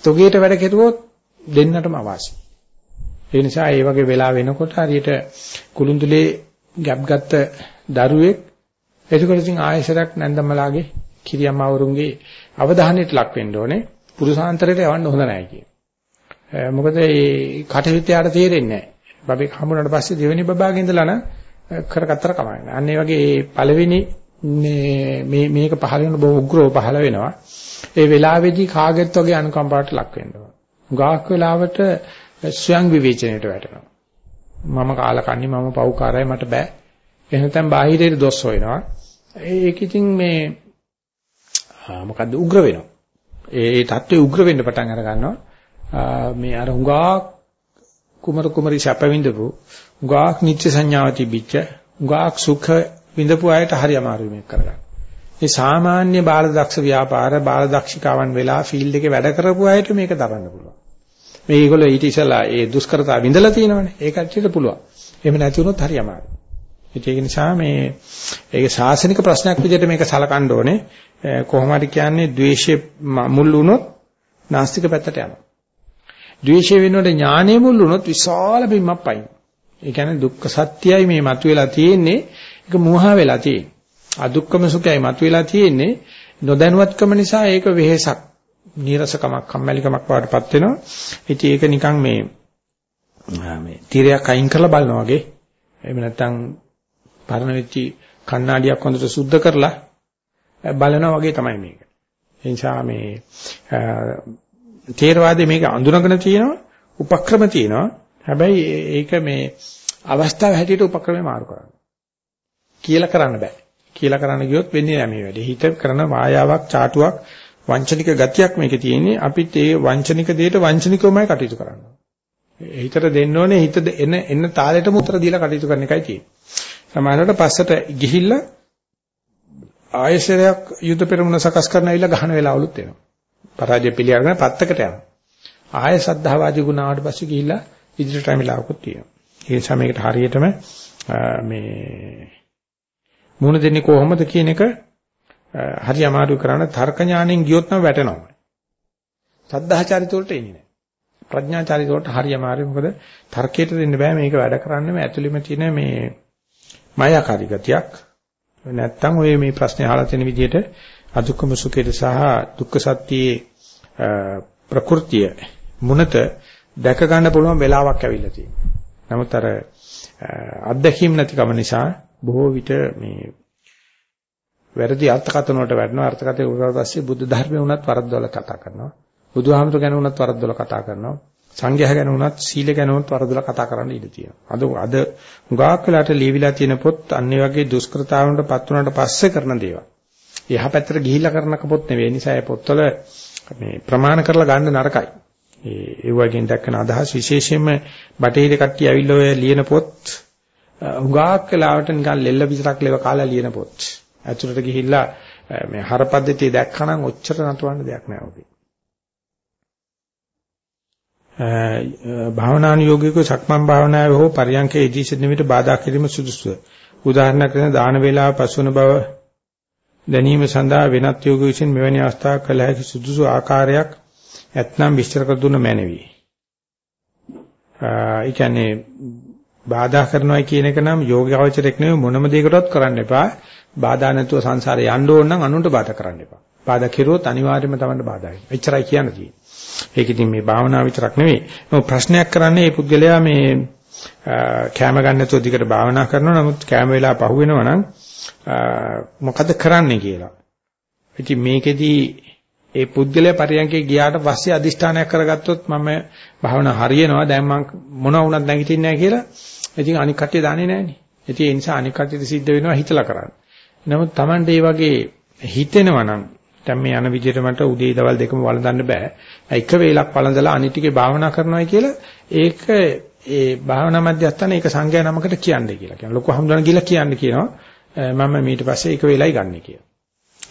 තොගේට වැඩ කෙරුවොත් දෙන්නටම අවාසි. ඒ නිසා ඒ වගේ වෙලා වෙනකොට හරියට කුළුඳුලේ ගැප් ගත්ත දරුවෙක් එතකොට ඉතින් ආයෙසරක් නැන්දම්මලාගේ කිරියම්මවරුන්ගේ අවධානයට ලක් වෙන්න ඕනේ. පුරුසාන්තරයට යවන්න හොඳ නැහැ කියන. මොකද මේ කටහිතයාට තේරෙන්නේ නැහැ. බබෙක් හම්බුනට පස්සේ දෙවෙනි බබාගේ ඉඳලා නම් කරගත්තර කමක් නැහැ. අන්න ඒ වගේ පළවෙනි මේ මේ මේක පහල වෙන බොහෝ උග්‍රව පහල වෙනවා. ඒ වෙලාවේදී කාගෙත් වගේ අනුකම්පාවට ලක් වෙන්න ඕන. ගාක් වෙලාවට ස්වයං විවේචනයට වැටෙනවා. මම කාලකන්ණි මම පව්කාරයි මට බෑ. එහෙනම් බාහිරේ දොස් හොයනවා. ඒක ඉතින් මේ මොකද්ද උග්‍ර වෙනවා. ඒ ඒ தત્ත්වය උග්‍ර වෙන්න පටන් අර ගන්නවා. මේ අර හුඟා කුමර කුමරි සැප විඳපු හුඟා නිත්‍ය සංඥාව තිබිච්ච හුඟා සුඛ විඳපු අයට හරි අමාරුයි මේක කරගන්න. මේ සාමාන්‍ය බාලදක්ෂ ව්‍යාපාර බාලදක්ෂිකාවන් වෙලා ෆීල්ඩ් එකේ වැඩ කරපු අයට මේක දරන්න පුළුවන්. මේගොල්ලෝ ඊට ඉස්සලා ඒ දුෂ්කරතා විඳලා තියෙනවනේ. ඒක ඇත්තට පුළුවන්. එහෙම නැති වුණොත් හරි අමාරුයි. ඒක නිසා මේ ඒක ශාසනික ප්‍රශ්නයක් විදිහට මේක සලකන්න ඕනේ. කොහොම හරි කියන්නේ ද්වේෂයේ මුල් වුණොත් නාස්තික පැත්තට යනවා. ද්වේෂය වෙනකොට ඥානෙ මුල් වුණොත් විශාල බිම්මක් පයින්. ඒ කියන්නේ දුක්ඛ සත්‍යයි මේ මතුවලා තියෙන්නේ ඒක මෝහ වෙලා තියෙන්නේ. අදුක්කම සුඛයයි මතුවලා තියෙන්නේ නොදැනුවත්කම නිසා ඒක වෙහෙසක් නීරසකමක් කම්මැලිකමක් වඩටපත් වෙනවා. ඉතින් ඒක නිකන් මේ මේ තිරයක් අයින් කරලා බලනවා වගේ. එහෙම නැත්නම් පරණ වෙච්චි කණ්ණාඩියක් හොඳට සුද්ධ කරලා බලනවා වගේ තමයි මේක. ඒ නිසා මේ තේරවාදයේ මේක අඳුනගෙන තියෙනවා, උපක්‍රම තියෙනවා. හැබැයි ඒක මේ අවස්ථාව හැටියට උපක්‍රමේ මාරු කරන්න. කියලා කරන්න බෑ. කියලා කරන්න ගියොත් වෙන්නේ නැහැ මේ වැඩේ. හිත කරන වායාවක්, චාටුවක්, වංචනික ගතියක් මේකේ තියෙන්නේ. අපිත් ඒ වංචනික දෙයට වංචනිකවමයි කටයුතු කරන්න. හිතට දෙන්න ඕනේ හිත එන එන තාලෙටම උත්තර දීලා කටයුතු කරන එකයි තියෙන්නේ. සමහරවිට පස්සට ගිහිල්ලා ආයශරයක් යුද පෙරමුණ සකස් කරන ඇවිල්ලා ගහන වෙලාවලුත් එනවා. පරාජය පිළිඅරගෙන පත්තකට යනවා. ආය සද්ධාවාදී ගුණ ආවට පස්සේ ගිහිල්ලා ඉදිරියට යමිලාවකුත් තියෙනවා. ඒ නිසා මේකට හරියටම මේ මුණ දෙන්නේ කොහොමද කියන එක හරි අමාරු කරන තර්ක ඥාණයෙන් ගියොත් නම් වැටෙනවා. සද්ධාචාරිත වලට එන්නේ නැහැ. ප්‍රඥාචාරිත වලට හරි අමාරුයි. මොකද තර්කයට දෙන්න බෑ මේක වැඩ කරන්නේ මේ ඇතුළෙම තියෙන මේ මායාකාරී ගතියක්. නැත්තම් ඔය මේ ප්‍රශ්නේ අහලා තියෙන විදිහට අදුක්කම සුඛයට සහ දුක්ඛ සත්‍යයේ ප්‍රകൃතිය මුනත දැක ගන්න පුළුවන් වෙලාවක් ඇවිල්ලා තියෙනවා. නමුත් අර අත්දැකීම් නැතිකම නිසා බොහෝ විට මේ වැරදි අර්ථකථන වලට වැටෙනවා අර්ථකථනය උගලා පස්සේ බුද්ධ ධර්මයේ උනත් වරද්දවල කතා කරනවා. බුදුහාමුදුර ගැන උනත් වරද්දවල කතා කරනවා. සංඝයා ගැන උනත් සීල ගැන උනත් වරද්දවල කතා කරන්න ඉඩ තියෙනවා. අද අද හුඟක් වෙලාට ලියවිලා තියෙන පොත් අන්නේ වගේ දුෂ්කරතාවුන්ට පත් වුණාට පස්සේ කරන දේවල්. එහා පැත්තට ගිහිල්ලා කරන පොත් නෙවෙයි. නිසා ඒ පොත්වල මේ ප්‍රමාණ කරලා ගන්න නරකයි. ඒ ඒ වගේන් දක්වන අදහස් විශේෂයෙන්ම බටහිර කට්ටිය ඇවිල්ලා ඔය ලියන පොත් හුඟක් වෙලාවට නිකන් ලෙල්ල විතරක් ලෙව කාලා ලියන පොත්. ඇතුළට ගිහිල්ලා මේ හරපද්ධතිය දැක්කනම් ඔච්චර නටවන්න දෙයක් නෑ ඔබේ. භාවනානුයෝගික සක්මන් භාවනාවේ හෝ පරියන්කේ ඉදී සිටින විට බාධා කිරීම සුදුසුය. උදාහරණයක් වශයෙන් දාන වේලාව පසුවන බව දැනීම සඳහා වෙනත් යෝග විසින් මෙවැනි අවස්ථාවක් කළ හැකි සුදුසු ආකාරයක් ඇතනම් විස්තර කර දුන්න මැනවි. ඒ කියන්නේ බාධා කරනවා කියන එක නම් යෝගාවචරයක් නෙවෙයි මොනම දෙයකටවත් කරන්න එපා. බාධා නැතුව සංසාරේ යන්න ඕන නම් අනුන්ට බාධා කරන්න එපා. බාධා කෙරුවොත් අනිවාර්යයෙන්ම තමන්ට බාධායි. එච්චරයි කියන්න තියෙන්නේ. ඒක ඉතින් මේ භාවනාව විතරක් නෙවෙයි. මොකද ප්‍රශ්නයක් කරන්නේ මේ පුද්ගලයා මේ කැම ගන්න නැතුව දිගට භාවනා කරනවා නමුත් කැම වෙලා පහු වෙනවා නම් මොකද කරන්නේ කියලා. ඉතින් මේකෙදී ඒ පුද්ගලයා පරියන්කේ ගියාට පස්සේ අදිෂ්ඨානයක් කරගත්තොත් මම භාවනා හරියනවා දැන් මම මොනවා වුණත් නැගිටින්නේ නැහැ කියලා. ඉතින් අනික් කට්ටිය දන්නේ නැහනේ. ඉතින් ඒ නිසා අනික් කට්ටියට සිද්ධ වෙනවා හිතලා කරන්න. නමුත් Tamante මේ වගේ හිතෙනවා නම් දැන් මේ යන විදිහට මට උදේ දවල් දෙකම වළඳන්න බෑ. එක වේලක් වළඳලා අනිත් ටිකේ භාවනා කරනවා කියලා ඒක ඒ භාවනා මධ්‍යස්ථාන ඒක සංඝයා නමකට කියන්නේ කියලා කියනවා. ලොකු හම්දුන ගිහලා කියන්න කියනවා. මම ඊට පස්සේ ඒක වෙලයි ගන්න කියලා.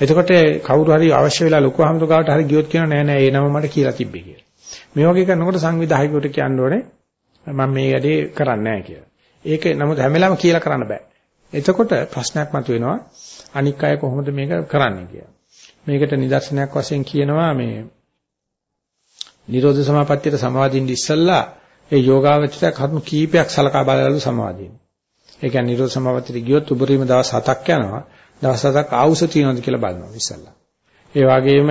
එතකොට කවුරු හරි අවශ්‍ය වෙලා ලොකු හම්දු ගාවට හරි ගියොත් කියනවා නෑ නෑ ඒ නම මට කියලා තිබ්බේ කියලා. මේ වගේ කරනකොට සංවිධායකයට කියන්න ඕනේ මම මේ වැඩේ කරන්නේ නෑ කියලා. ඒක නමුත් හැම වෙලාවෙම කියලා කරන්න බෑ. එතකොට ප්‍රශ්නයක් මතුවෙනවා අනික් අය කොහොමද මේක කරන්නේ කියලා. මේකට නිදර්ශනයක් වශයෙන් කියනවා මේ නිරෝධ සමාපත්තියට සමාදින්න ඉස්සල්ලා ඒ යෝගාවචරය කරුණු කීපයක් සලකා බලලාලු සමාදින්න. ඒ කියන්නේ නිරෝධ සමාපත්තියට ගියොත් උපරිම දවස් 7ක් යනවා. දවස් 7ක් ආවුස තියනවාද කියලා බලනවා ඉස්සල්ලා. ඒ වගේම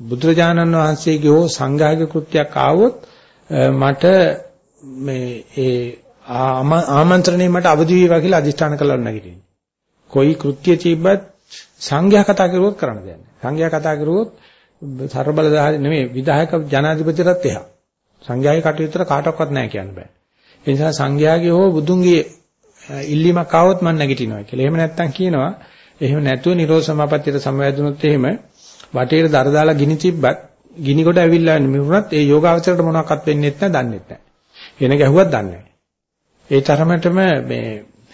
බුදුරජාණන් වහන්සේගේ හෝ සංඝයාගේ කෘත්‍යයක් ආවොත් මට මේ ඒ ආමන්ත්‍රණය මට අවදි වේවා කියලා අදිෂ්ඨාන කළා නැගිටින්නේ. કોઈ කෘත්‍ය තිබ්බත් සංඝයා කතා කරුවොත් කරන්න දෙයක් නැහැ. සංඝයා කතා කරුවොත් ਸਰබලධාරී නෙමෙයි විධායක ජනාධිපතිටත් එහා. සංඝයාගේ කටයුත්තට කාටවත් නැහැ කියන්න බෑ. ඒ නිසා සංඝයාගේ හෝ බුදුන්ගේ ඉල්ලීමක් ආවොත් මම නැගිටිනවා කියලා. එහෙම නැත්නම් කියනවා එහෙම නැතුව නිරෝධ සමාපත්තියට සමවැදුනොත් එහෙම වටේට දර දාලා ගිනි තිබ්බත් ගිනි කොට ඇවිල්ලා මිරුණත් ඒ යෝගාවචරයට මොනවක්වත් වෙන්නේ නැත්නම් දන්නේ නැහැ. එන ගැහුවත් දන්නේ නැහැ. ඒ තරමටම මේ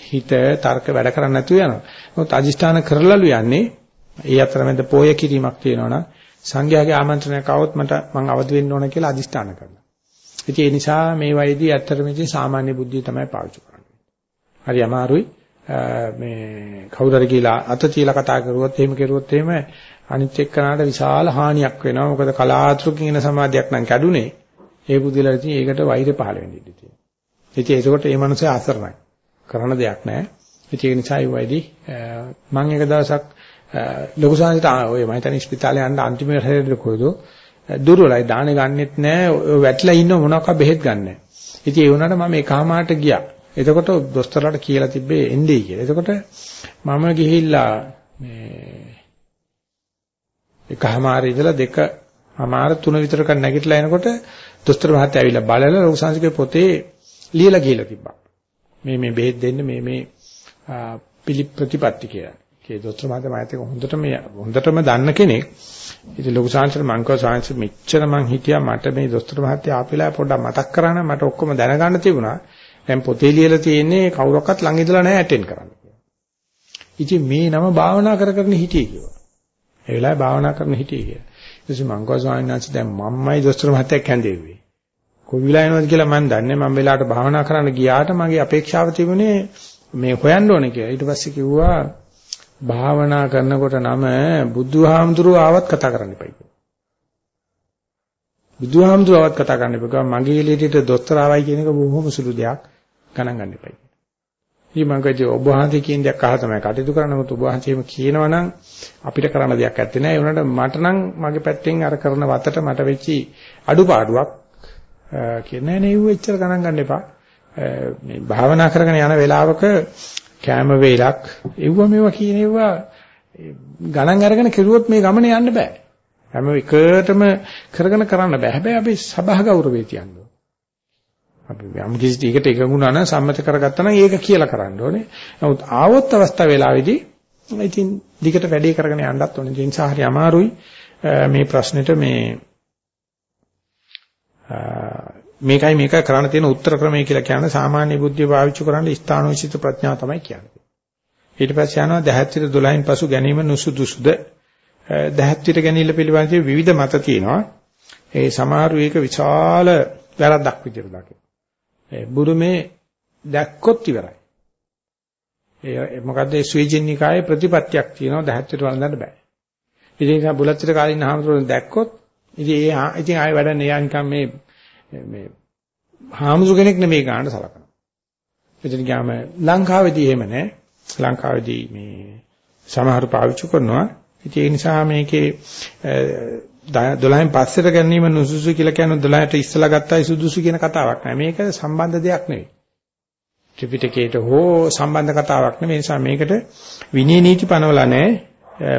හිත තර්ක වැඩ කරන්නේ නැතුව යනවා. මොකද අදිෂ්ඨාන කරලාලු යන්නේ ඒ අතරමැද පෝය කිරීමක් තියෙනවනම් සංඝයාගේ ආමන්ත්‍රණයක් આવොත් මට මං අවදි වෙන්න ඕන කියලා අදිෂ්ඨාන කරනවා. ඉතින් ඒ නිසා මේ වයිදී ඇත්තටම ඉතින් සාමාන්‍ය බුද්ධිය තමයි පාවිච්චි කරන්නේ. හරි අමාරුයි. මේ කවුරු හරි කියලා අත තියලා කතා කරුවොත් එහෙම කෙරුවොත් එහෙම අනිත් එක්කනට විශාල හානියක් වෙනවා. මොකද කලාතුරකින් එන සමාධියක් නම් කැඩුනේ. ඒ බුද්ධිලා ඉතින් ඒකට වෛරය පහළ වෙන්න ඉඩ තියෙනවා. ඉතින් ඒකට මේ මනුස්සය අසරණයි. කරන්න දෙයක් නැහැ. ඉතින් ඒ නිසා ඒ වයිදී මම එක දවසක් ලොකු සාහිත්‍ය ඔය මම හිතන්නේ ස්පිතාලේ යන්න අන්තිම හැරෙද්ද කොයිද දුර්වලයි දානේ ගන්නෙත් නැහැ ඔය වැටලා ඉන්න මොනවාක් බෙහෙත් ගන්නෑ. ඉතින් ඒ වුණාට මම එකමාරට ගියා. එතකොට දොස්තරලාට කියලා තිබ්බේ එන්නේ කියලා. එතකොට මම ගිහිල්ලා මේ එකමාරේ ඉඳලා දෙක අමාර තුන විතරක නැගිටලා එනකොට දොස්තර මහත්තයා ඇවිල්ලා බලලා ලොකු සංස්කෘතික පොතේ ලියලා ගිහලා තිබ්බා. මේ මේ බෙහෙත් දෙන්න මේ මේ පිළි ප්‍රතිපත්ති කියලා. ඒ දොස්තර මහත්තයා මාත් එක්ක හොඳටම හොඳටම දන්න කෙනෙක්. ඉතින් ලොකු සාංශර මං කව සාංශ මෙච්චර මං හිටියා මට මේ දොස්තර මහත්තයා ආපෙලා පොඩ්ඩක් මතක් කරා නම් මට ඔක්කොම දැනගන්න තිබුණා. දැන් පොතේ ලියලා තියෙන්නේ කවුරක්වත් ළඟ ඉඳලා නැහැ ඇටෙන්ඩ් කරන්න. ඉතින් මේ නම භාවනා කර කරන හිටියේ කිව්වා. ඒ වෙලාවේ භාවනා කරන හිටියේ කියලා. ඊටසේ මං කව ස්වාමීන් වහන්සේ දැන් මම්මයි දොස්තර මහත්තයා කැඳෙව්වේ. කොයි වෙලාව එනවද කියලා මම දන්නේ මම වෙලාවට භාවනා කරන්න ගියාට මගේ අපේක්ෂාව තිබුණේ මේ හොයන්න ඕනේ කියලා. ඊට පස්සේ කිව්වා භාවනා කරනකොට නම බුදුහාමුදුරුව ආවත් කතා කරන්න එපයි කියලා. බුදුහාමුදුරුව ආවත් කතා කරන්න එපා. මගේ එළියට දොස්තර ආවයි කියන එක බොහොම සුළු දෙයක් ගණන් ගන්න එපයි. ඉතින් මම කිව්වා ඔබ වහන්සේ කියන දේ අහලා තමයි කටයුතු කරන්න මොකද ඔබ වහන්සේම කියනවනම් අපිට කරන්න දෙයක් නැත්තේ නෑ. ඒ වුණාට මට නම් මගේ පැත්තෙන් අර කරන වතට මට වෙච්චි අඩුපාඩුවක් කියන්නේ නෑ නේ එච්චර ගණන් ගන්න එපා. මේ භාවනා කරගෙන යන වෙලාවක කැම වේලක් එව්ව මේවා කියන ඒවා ගණන් අරගෙන කෙරුවොත් මේ ගමනේ යන්න බෑ. හැම එකටම කරගෙන කරන්න බෑ. හැබැයි අපි සබහ ගෞරවය තියන්න අපි යම් කිසි දෙයකට එකඟුණා නම් සම්මත කරගත්තා නම් ඒක කියලා කරන්න ඕනේ. නමුත් ආවොත් අවස්ථාව වෙලාවේදී ඉතින් දිගට වැඩේ කරගෙන යන්නත් ඕනේ. ඒ නිසා හරි අමාරුයි මේ ප්‍රශ්නෙට මේ මේකයි මේක කරන්න තියෙන උත්තර ක්‍රමය කියලා කියන්නේ සාමාන්‍ය බුද්ධිය පාවිච්චි කරන්න ස්ථානෝචිත ප්‍රඥාව තමයි කියන්නේ. ඊට පස්සේ යනවා දහත්විත 12න් පසු ගැනීම නුසුදුසුද දහත්විත ගැනීම පිළිබඳව විවිධ මත තියෙනවා. ඒ සමහරු ඒක විශාල වැරද්දක් විදිහට දකිනවා. ඒ බුරුමේ දැක්කොත් ඉවරයි. ඒ මොකද්ද ඒ ස්වීජින්නිකායේ ප්‍රතිපත්තියක් තියෙනවා දහත්විත වළඳන්න බෑ. ඉතින් ඒක බුලත්තිට කාලින් අහමතුරුන් දැක්කොත් ඉතින් ඒ ඉතින් ආයෙ වැඩන්නේ යා නිකන් මේ මේ හාමුදුර කෙනෙක් නෙමෙයි ගන්න සලකනවා. එතන ගියාම ලංකාවේදී එහෙම නැහැ. ලංකාවේදී මේ සමහර පාවිච්චි කරනවා. ඉතින් ඒ නිසා මේකේ 12න් පස්සට ගැනීම නුසුසු කියලා කියන 12ට ඉස්සලා ගත්තයි සුදුසු කියන කතාවක් නෑ. මේක සම්බන්ධ දෙයක් නෙවෙයි. ත්‍රිපිටකයට හෝ සම්බන්ධ කතාවක් නෙවෙයි. ඒ නිසා මේකට විනී නීති පනවලා නෑ.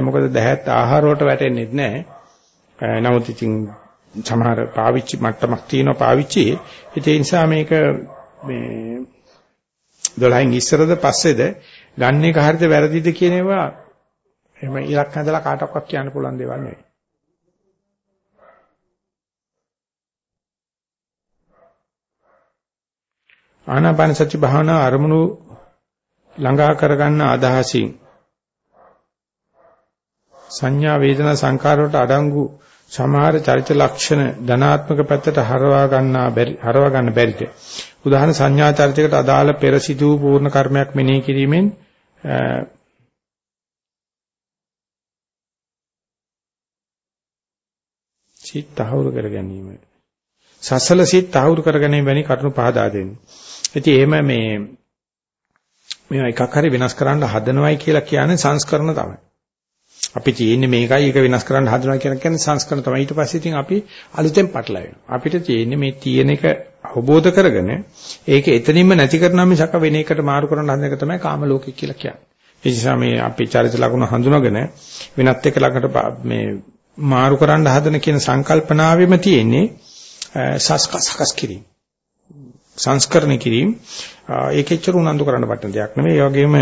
මොකද දහත් ආහාර වලට වැටෙන්නේ නැහැ. නමුත් ඉතින් සමහර පාවිච්චි මට්ටමක් තියෙනවා පාවිච්චි. ඒ නිසා මේක මේ 12න් ඉස්සරද පස්සේද ගන්න එක හරියද වැරදිද කියන ඒවා එහෙම ඉලක්ක හදලා කාටවත් කියන්න පුළුවන් දේවල් නෙවෙයි. ආනාපාන සති භාවනා අරමුණු ළඟා කරගන්න අදහසින් සංඥා වේදනා සංකාර වලට අඩංගු සමහර චරිත ලක්ෂණ ධනාත්මක පැත්තට හරවා ගන්නා බැරි හරවා ගන්න බැරිද උදාහරණ සංඥා චරිතයකට අදාළ පෙර සිදු වූ පූර්ණ කර්මයක් මෙනෙහි කිරීමෙන් සිත් තහවුරු කර ගැනීම සසල සිත් තහවුරු කර ගැනීම වැනි කරුණු පහදා දෙන්නේ. ඉතින් එහෙම මේ මේවා එකක් හරි වෙනස් කරන්න හදනවයි කියලා කියන්නේ සංස්කරණ තමයි. අපි තියෙන්නේ මේකයි ඒක වෙනස් කරන්න හදනවා කියලා කියන්නේ සංස්කරණ තමයි. ඊට පස්සේ ඉතින් අපි අලුතෙන් පටලවෙනවා. අපිට තියෙන්නේ මේ තියෙන එක අවබෝධ කරගෙන ඒක එතනින්ම නැති කරනවා මිසක වෙන එකට මාරු කරන්න හදන එක තමයි කාම ලෝකය කියලා කියන්නේ. ඒ නිසා මේ අපි චරිත ලකුණු හඳුනගෙන වෙනත් එක ළඟට මේ මාරු කරන්න හදන කියන සංකල්පනාවෙම තියෙන්නේ සස්කස් කිරීම. සංස්කරණ කිරීම ඒකෙච්චර උනන්දු කරන්න බටන දෙයක් නෙමෙයි. ඒ වගේම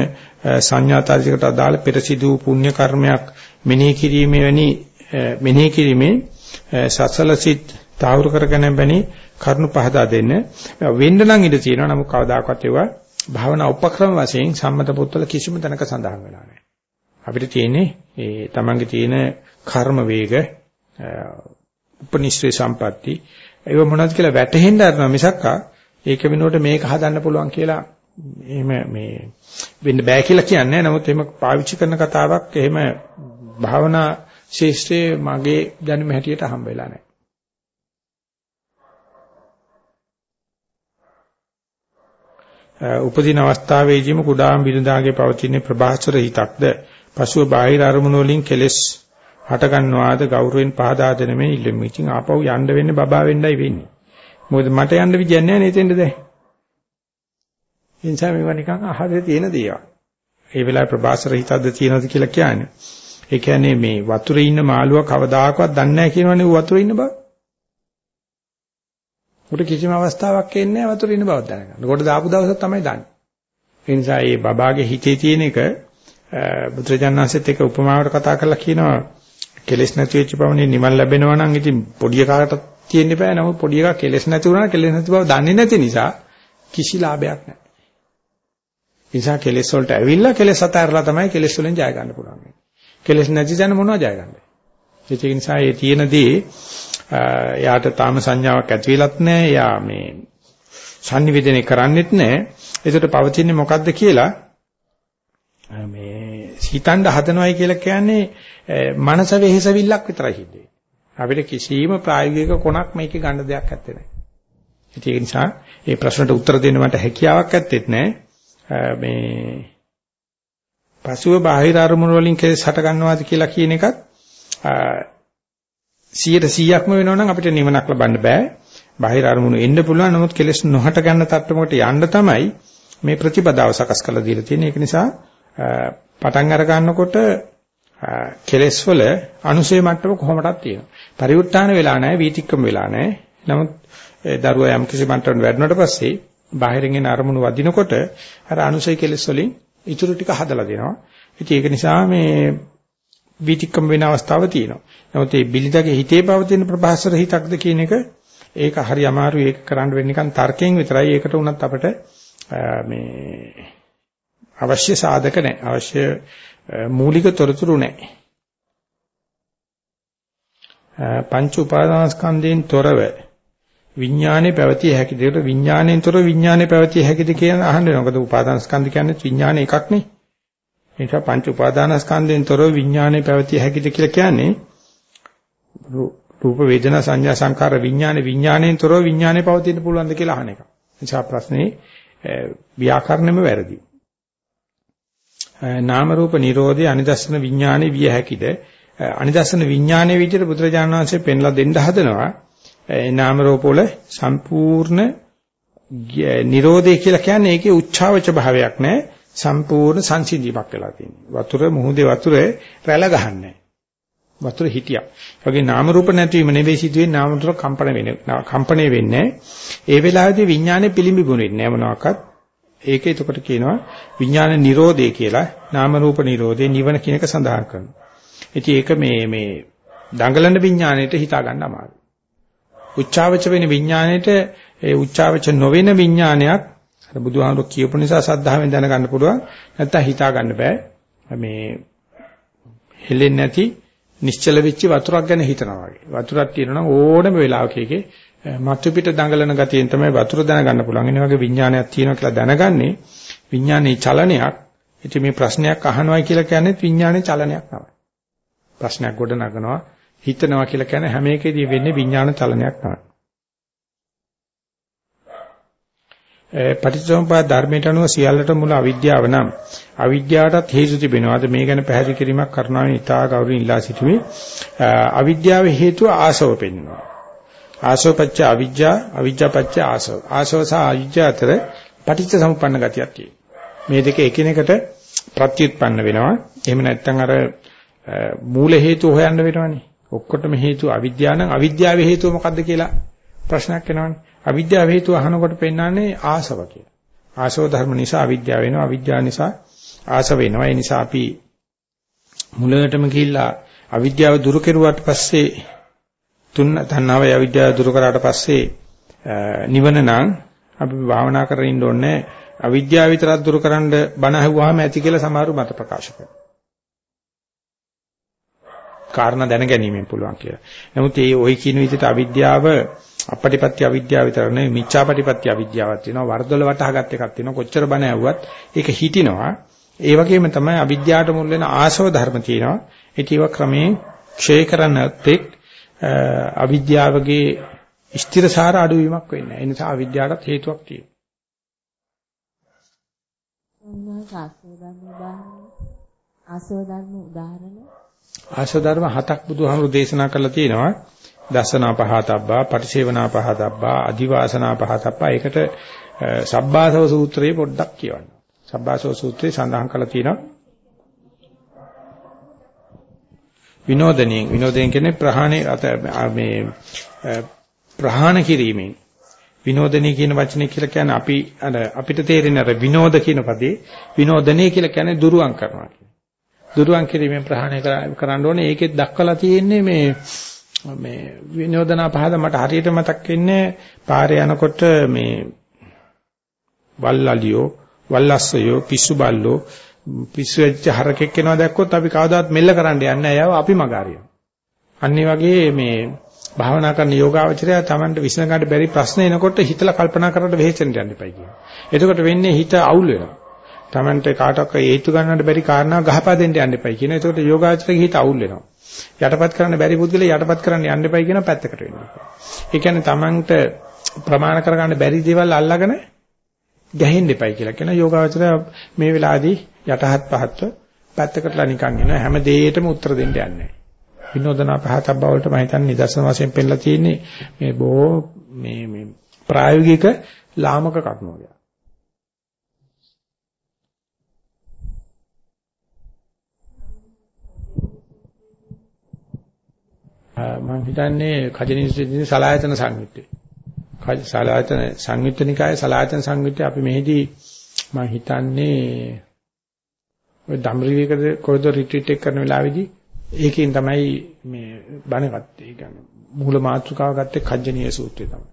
සංඥාතාරිකට අදාළ පෙරසිදු පුණ්‍ය කර්මයක් මෙනෙහි කිරීමේ වැනි මෙනෙහි කිරීමේ සසලසිත තාවුරු කරගෙන බැනි කරුණු පහදා දෙන්න. වෙන්න නම් ඉඩ තියෙනවා. නමුත් කවදාකවත් ඒවා භාවනා උපක්‍රම වශයෙන් සම්මත පොත්වල කිසිම තැනක සඳහන් වෙලා නැහැ. අපිට තියෙන්නේ ඒ තමන්ගේ තියෙන කර්ම වේග උපනිශ්‍රේ සම්පatti ඒව මොනවද කියලා වැටහෙන්න අරනවා මිසක්කා ඒක වෙනුවට මේක හදන්න පුළුවන් කියලා එහෙම මේ වෙන්න බෑ කියලා කියන්නේ නමුත් එහෙම පාවිච්චි කරන කතාවක් එහෙම භාවනා ශේෂ්ත්‍රයේ මගේ දැනුම හැටියට හම්බ වෙලා නැහැ. උපදින අවස්ථාවේදීම කුඩාම් බිරිඳාගේ පවතින ප්‍රභාස්වර හිතක්ද පසුව බාහිර අරමුණු වලින් කෙලස් හට ගන්නවාද ගෞරවයෙන් පහදා දෙන මේ ඉල්ලෙමු. ඉතින් ආපහු යන්න වෙන්නේ බබා වෙන්නයි වෙන්නේ. මොකද මට යන්න විදියක් නැහැ නේ එතෙන්ද දැන්. ඒ නිසා මේවා නිකන් අහසේ තියෙන දේවල්. ඒ වෙලාවේ ප්‍රභාස්වර හිතක්ද තියෙනවද කියලා කියන්නේ. ඒ කියන්නේ මේ වතුරේ ඉන්න මාළුවා කවදාකවත් දන්නේ නැහැ කියනවනේ ඌ වතුරේ ඉන්න බව. උට කිසිම අවස්ථාවක් එන්නේ නැහැ වතුරේ ඉන්න බවක් දැනගන්න. කොට දාපු දවසක් තමයි දන්නේ. ඒ නිසා මේ බබාගේ හිතේ තියෙන එක බුදුරජාණන්සෙත් එක උපමාවට කතා කරලා කියනවා කෙලෙස් නැති වෙච්ච පවනේ නිවන් ලැබෙනවා නම් ඉතින් පොඩි එකකට තියෙන්න බෑ. නමුත් පොඩි එකා කෙලෙස් නැති වුණා කෙලෙස් නැති බව දන්නේ නැති නිසා කිසි ලාභයක් නැහැ. නිසා කෙලෙස් වලට ඇවිල්ලා කෙලෙස් අතහැරලා තමයි කෙලෙස් වලින් ජය ගන්න පුළුවන්. කෙලෙස් නැති දැන මොනවද ජය ගන්නේ? ඒක නිසා මේ තියෙන දේ යාට තාම සංඥාවක් ඇති වෙලත් නැහැ. යා මේ sannivedana කරන්නෙත් නැහැ. ඒකට පවතින්නේ මොකද්ද කියලා මේ හිතන්න හදනවයි කියලා කියන්නේ මනස වෙහෙසවිල්ලක් විතරයි හිතේ. අපිට කිසිම ප්‍රායෝගික කොනක් මේකේ ගන්න දෙයක් නැත්තේ නෑ. ඒක නිසා මේ ප්‍රශ්නට උත්තර දෙන්න මට හැකියාවක් ඇත්තෙත් නෑ. මේ පසුව බාහිර අරමුණු වලින් කෙලස් හට ගන්නවාද කියලා කියන එකත් 100%ක්ම වෙනවනම් අපිට නිවනක් ලබන්න බෑ. බාහිර අරමුණු එන්න පුළුවන් නමුත් කෙලස් නොහට ගන්න තත්ත්වයකට යන්න තමයි මේ ප්‍රතිපදාව සකස් කරලා දීලා තියෙන්නේ. ඒක නිසා පටන් අර ගන්නකොට කෙලස් වල අනුසය මට්ටම කොහොමදක් තියෙනවා. පරිඋත්තාන වෙලා නැහැ, වීතික්කම වෙලා නැහැ. නමුත් දරුවා යම් කිසි මට්ටමකට වැඩනට පස්සේ බාහිරින් එන අරමුණු වදිනකොට අර අනුසය කෙලස් වලින් ඉතුරු ටික හදලා දෙනවා. ඉතින් ඒක නිසා මේ වීතික්කම වෙන අවස්ථාව තියෙනවා. නමුත් මේ බිලිදගේ හිතේ පවතින ප්‍රභාසර හිතක්ද කියන එක ඒක හරි අමාරුයි ඒක කරන්න වෙන්නේ නිකන් තර්කයෙන් විතරයි. ඒකට උනත් අපිට මේ අවශ්‍ය සාධක නැහැ. අවශ්‍ය මූලික තොරතුරු නැහැ. පංච උපාදානස්කන්ධයෙන් තොරව විඥානේ පැවතිය හැකිද? ඒකට විඥාණයෙන් තොරව විඥානේ පැවතිය හැකිද කියන අහන්නේ. මොකද උපාදානස්කන්ධ කියන්නේ විඥාන එකක් නේ. ඒ නිසා පංච උපාදානස්කන්ධයෙන් තොරව විඥානේ පැවතිය හැකිද කියලා කියන්නේ රූප වේදනා සංඥා සංකාර විඥානේ විඥාණයෙන් තොරව විඥානේ පවතින්න පුළුවන්ද කියලා අහන එක. නිසා ප්‍රශ්නේ ව්‍යාකරණයම වැරදි. නාම රූප නිරෝධය අනිදස්සන විඥානේ විය හැකිද? අනිදස්සන විඥානයේ විදිහට බුදුරජාණන් වහන්සේ පෙන්ලා දෙන්න හදනවා. ඒ නාම රූප වල සම්පූර්ණ නිරෝධය කියලා කියන්නේ ඒකේ උච්චාවච භාවයක් නැහැ. සම්පූර්ණ සංසිඳීමක් වෙලා තියෙනවා. වතුර මුහුදේ වතුර රැළ ගහන්නේ. වතුර හිටියා. ඒ වගේ නාම රූප නැතිවීම නෙවෙයි සිදුවෙන්නේ නාම රූප කම්පන වෙන්නේ. කම්පණය වෙන්නේ. ඒ වෙලාවේදී විඥානේ පිළිඹුණෙන්නේ නැහැ මොනවාක්වත්. ඒක එතකොට කියනවා විඥාන නිරෝධය කියලා නාම රූප නිරෝධය නිවන කියන එක සඳහන් කරනවා. ඉතින් ඒක මේ මේ දඟලන විඥාණයට හිතා ගන්න අමාරුයි. උච්චාවච වෙන විඥාණයට ඒ උච්චාවච නොවන විඥානයක් අර බුදුහාමුදුරු කියපු නිසා සද්ධාවෙන් දැනගන්න පුළුවන්. නැත්තම් හිතා ගන්න බෑ. මේ හෙලෙන්නේ නැති නිශ්චල වෙච්ච වතුරක් ගැන හිතනවා වගේ. වතුරක් තියෙනවා ඕනම වෙලාවක එකේ මතු පිට දඟලන ගතියෙන් තමයි වතුර දැනගන්න පුළුවන්. ඒ වගේ විඥානයක් තියෙනවා කියලා දැනගන්නේ විඥානයේ චලනයක්. ඉතින් මේ ප්‍රශ්නයක් අහනවයි කියලා කියන්නේ විඥානයේ චලනයක් තමයි. ප්‍රශ්නයක් ගොඩ නගනවා හිතනවා කියලා කියන්නේ හැම එකෙදී වෙන්නේ විඥාන චලනයක් තමයි. පටිච්චසමුප්පාද ධර්මයට අනුව සියල්ලට මුල අවිද්‍යාව නම් අවිද්‍යාවටත් හේතු තිබෙනවාද මේ ගැන පැහැදිලි කිරීමක් කරනවානේ ඉතා ගෞරවයෙන් ඉල්ලා සිටිමි අවිද්‍යාවේ හේතුව ආසව පෙන්වනවා ආසවපච්ච අවිද්‍යා අවිද්‍යාපච්ච ආසව ආසව සහ අවිද්‍යා අතර පටිච්චසමුප්පන්න ගතියක් තියෙනවා මේ දෙක එකිනෙකට ප්‍රත්‍යুৎපන්න වෙනවා එහෙම නැත්නම් අර මූල හේතු හොයන්න වෙනවනේ ඔක්කොටම හේතුව අවිද්‍යාව නම් අවිද්‍යාවේ හේතුව මොකද්ද කියලා ප්‍රශ්නයක් එනවනේ අවිද්‍යාව හේතුව අහනකොට පෙන්වන්නේ ආසව කියලා. ආසව ධර්ම නිසා අවිද්‍යාව වෙනවා. අවිද්‍යාව නිසා ආසව වෙනවා. ඒ නිසා අපි මුලටම ගිහිල්ලා අවිද්‍යාව දුරු කෙරුවාට පස්සේ තුන් තණ්හාව අවිද්‍යාව දුරු කරාට පස්සේ නිවන නම් අපි භාවනා කරගෙන ඉන්න ඕනේ අවිද්‍යාව විතරක් දුරු කරන්න බණ අහුවාම ඇති කියලා සමහරු මත ප්‍රකාශ කරනවා. කාරණා දැන ගැනීමෙන් පුළුවන් කියලා. නමුත් මේ ওই කියන විදිහට අවිද්‍යාව අපටිපත්‍ය අවිද්‍යාව විතර නෙවෙයි මිච්ඡාපටිපත්‍ය අවිද්‍යාවක් තියෙනවා. වර්ධවල වටහාගත් එකක් තියෙනවා. කොච්චර බණ ඇහුවත් ඒක හිටිනවා. ඒ වගේම තමයි අවිද්‍යාවට මුල් වෙන ආශව ධර්ම තියෙනවා. ඒකව ක්‍රමයෙන් ක්ෂය කරන්නත් එක් අවිද්‍යාවගේ ස්ථිරසාර අඩුවීමක් වෙන්නේ. ඒ නිසා අවිද්‍යාවට හේතුවක් තියෙනවා. ආසව ධර්ම උදාහරණ ආශව ධර්ම හතක් බුදුහාමුදුරු දේශනා කරලා තියෙනවා. දසනා පහතබ්බා, පටිසේවනා පහතබ්බා, අදිවාසනා පහතබ්බා. ඒකට සබ්බාසව සූත්‍රයේ පොඩ්ඩක් කියවන්න. සබ්බාසව සූත්‍රයේ සඳහන් කරලා තියෙනවා. විනෝදණයෙන් විනෝදයෙන් කියන්නේ ප්‍රහාණය මේ ප්‍රහාණ කිරීමෙන් විනෝදනීය කියන වචනේ කියලා කියන්නේ අපි අර අපිට තේරෙන අර විනෝද කියන පදේ විනෝදනීය කියලා කියන්නේ දුරුවන් කරනවා කියන්නේ. දුරුවන් කිරීමෙන් ප්‍රහාණය කරන්න ඕනේ. ඒකෙත් දක්වලා තියෙන්නේ මේ මේ විනෝදනා පහද මට හරියට මතක් වෙන්නේ පාරේ යනකොට මේ වල්ලලියෝ වල්ලස්සයෝ පිස්සු බල්ලෝ පිස්සු වෙච්ච හරකෙක් එනවා දැක්කොත් අපි කවදාවත් මෙල්ල කරන්න යන්නේ නැහැ. අපි මගාරියෝ. අනිත් වගේ මේ භාවනා කරන යෝගාවචරය Tamanට විසඳගන්න බැරි ප්‍රශ්න එනකොට හිතලා කල්පනා කරලා වෙහෙසෙන්න යන්න එපයි කියනවා. එතකොට වෙන්නේ හිත අවුල් වෙනවා. Tamanට කාටවත් හේතු ගන්නට බැරි කාරණා ගහපා දෙන්න යන්න එපයි කියනවා. එතකොට යෝගාවචරයේ හිත අවුල් වෙනවා. යටපත් කරන්න බැරි පුද්ගලයා යටපත් කරන්න යන්න එපයි කියන පැත්තකට වෙනවා. ඒ කියන්නේ Tamanට ප්‍රමාණ කරගන්න බැරි දේවල් අල්ලාගෙන ගැහෙන්න එපයි කියලා කියන යෝගාවචරය මේ වෙලාවේදී යටහත් පහත්ව පැත්තකටලා නිකන් ඉන හැම දෙයකටම උත්තර දෙන්න යන්නේ. විනෝදනා පහතක් බවලට මම හිතන්නේ නිදර්ශන වශයෙන් පෙන්නලා තියෙන්නේ මේ බොහෝ මේ මේ ප්‍රායෝගික ලාමක කර්මෝගය. මම හිතන්නේ කජිනිසිදී සලායතන සංයුත්තේ. කජ සලායතන සංයුත්තනිකායේ සලායතන සංයුත්තේ අපි මෙහිදී මම හිතන්නේ ඔය ධම්රිවිකද කොයිද රිට්‍රීට් එක කරන වෙලාවේදී ඒකෙන් තමයි මේ බණ ගත්තේ. ඒ කියන්නේ මූල මාතෘකාව ගත්තේ කජ්ජනීය සූත්‍රය තමයි.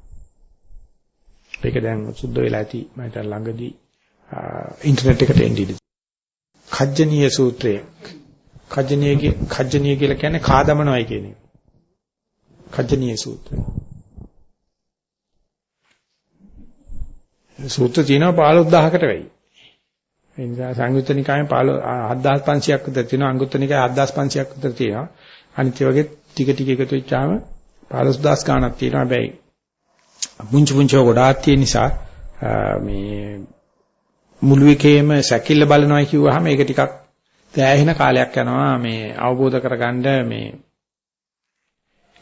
ඒක දැන් සුද්ධ වෙලා ඇති මම හිතන ළඟදී ඉන්ටර්නෙට් එකට එන්නේ. කජ්ජනීය සූත්‍රය. කජ්ජනීය කජ්ජනීය කියලා කියන්නේ කාදමනවයි කියන එක. කජ්ජනීය සූත්‍රය. සූත්‍ර තියෙනවා 15000කට වැඩි. ඒ නිසා සංයුත්ත නිකායේ 7500ක් විතර තියෙනවා අංගුත්තර නිකායේ 7500ක් විතර තියෙනවා. අනිත් වගේ ටික ටික එකතු වෙච්චාම 15000 ගාණක් තියෙනවා. හැබැයි පුංචි පුංචි ගොඩාක් තියෙන නිසා මේ මුළු එකේම සැකිල්ල බලනවා කිව්වහම ඒක ටිකක් දැහැහෙන කාලයක් යනවා මේ අවබෝධ කරගන්න මේ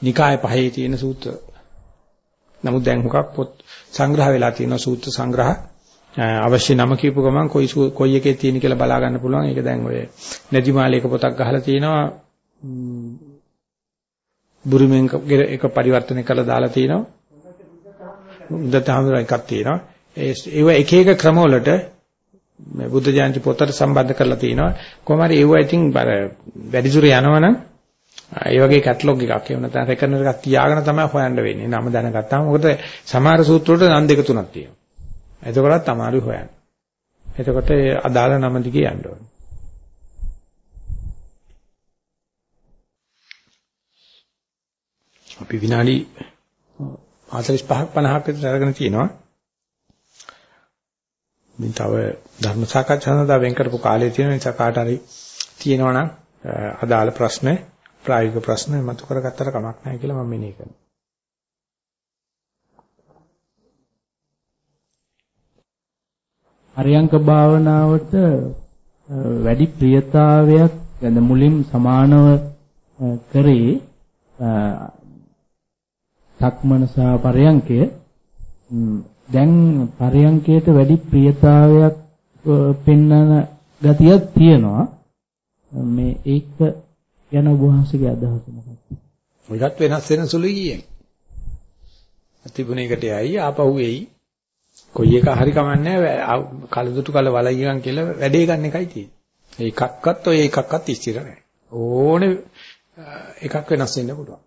නිකාය පහේ තියෙන සූත්‍ර. නමුත් දැන් හුඟක් පොත් සංග්‍රහ වෙලා තියෙන සූත්‍ර සංග්‍රහ අවශ්‍ය නම කියපු ගමන් කොයි කොයි එකේ තියෙන කියලා බලා ගන්න පුළුවන්. ඒක දැන් ඔය නැදිමාලේක පොතක් ගහලා තියෙනවා. බුරුමෙන් එක පරිවර්තනය කරලා දාලා තියෙනවා. උද්දතහමර එකක් තියෙනවා. ඒව එක එක ක්‍රමවලට මේ බුද්ධ ජයන්ති පොතට සම්බන්ධ කරලා තියෙනවා. කොහොම හරි ඒව ඉතින් වැඩිදුර යනවනම් ඒ වගේ කැටලොග් එකක් එහෙම නැත්නම් රෙකනර් එකක් තියාගෙන තමයි හොයන්න වෙන්නේ. නම දැනගත්තාම මොකද සමහර සූත්‍ර වලට නම් දෙක තුනක් තියෙනවා. එතකොටත් අමාරු හොයන්න. එතකොට ඒ අදාළ නම දිගේ යන්න ඕනේ. අපි විනාඩි 45ක් 50ක් විතර අරගෙන තියෙනවා. ඉතින් තව ධර්ම සාකච්ඡා සඳහා වෙන් කරපු කාලය තියෙන නිසා කාට හරි තියෙනවා නම් අදාළ ප්‍රශ්න ප්‍රායෝගික ප්‍රශ්න මතු කරගත්තට කමක් නැහැ කියලා මම මෙනෙහි කරනවා. අරියංක භාවනාවට වැඩි ප්‍රියතාවයක් ගැන මුලින් සමානව කරේ සක්මන සහ පරියංකය දැන් පරියංකයට වැඩි ප්‍රියතාවයක් පෙන්වන ගතියක් තියෙනවා මේ ඒක යන උභාසිකගේ අදහස මොකක්ද? මොකක්ද වෙනස් වෙන සුළුයි කියන්නේ. තිබුණේකට යයි ආපහු එයි කොයි එක හරි කමන්නේ කලදුටු කල වලයියන් කියලා වැඩේ ගන්න එකයි තියෙන්නේ. ඒකක්වත් ඔය එකක්වත් ස්ථිර නැහැ. ඕනේ එකක් වෙනස් වෙන්න පුළුවන්.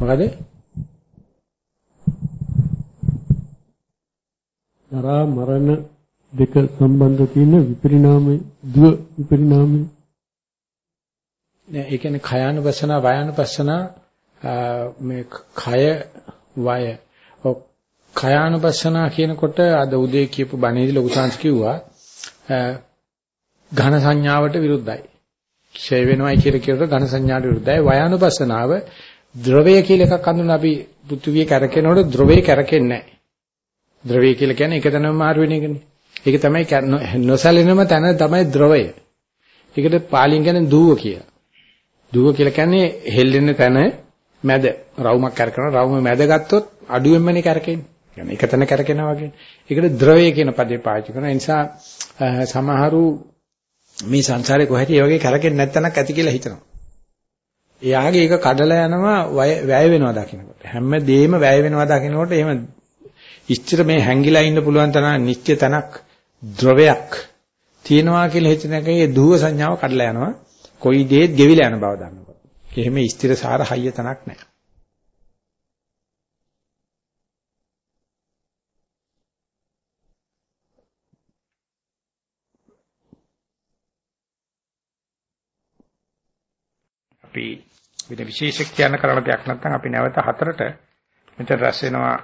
මොකද? ජරා මරණ දෙක සම්බන්ධ තියෙන විපරිණාමය දුව විපරිණාමය නෑ ඒ කියන්නේ khයානුපස්සන වයානුපස්සන මේ khය වය ඔව් khයානුපස්සන කියනකොට අද උදේ කියපු බණේදී ලොකු සංස් කිව්වා ඝන සංඥාවට විරුද්ධයි ක්ෂය වෙනවයි කියලා කියනකොට ඝන සංඥාට විරුද්ධයි වයානුපස්සනාව ද්‍රවය කියලා එකක් හඳුනන අපි පෘථිවිය කැරකෙනකොට ද්‍රවය කැරකෙන්නේ නැහැ ද්‍රවය කියලා කියන්නේ එක තැනම මාරු වෙන එකනේ. ඒක තමයි නොසැලෙනම තැන තමයි ද්‍රවය. ඒකට පාලියෙන් කියන්නේ දූව කියලා. දූව කියලා කියන්නේ හෙල්ලෙන තැන මැද රවුමක් කරකන රවුම මැද ගත්තොත් අඩුවෙන්මනේ කරකෙන්නේ. يعني එක තැන කරකිනවා වගේ. ඒකට ද්‍රවය කියන පදේ පාවිච්චි කරනවා. ඒ නිසා සමහරු මේ සංසාරේ කොහෙද මේ වගේ කරකෙන්නේ නැත්තනක් ඇති කියලා හිතනවා. එයාගේ ඒක කඩලා යනවා වැය වෙනවා දකින්නකොට. හැම දෙෙම වැය වෙනවා දකින්නකොට එහෙම ඉස්තර මේ හැංගිලා ඉන්න පුළුවන් තරම් නිත්‍ය තනක් ද්‍රවයක් තියෙනවා කියලා හිතන එකේ දුව සංඥාව කඩලා යනවා. කොයි දෙයක් ගෙවිලා යන බව දන්නකොට. එහෙම ස්ථිර සාර හයිය තනක් නැහැ. අපි වෙන විශේෂ කියන්න කරන දෙයක් නැත්නම් අපි නැවත හතරට මෙතන රැස් වෙනවා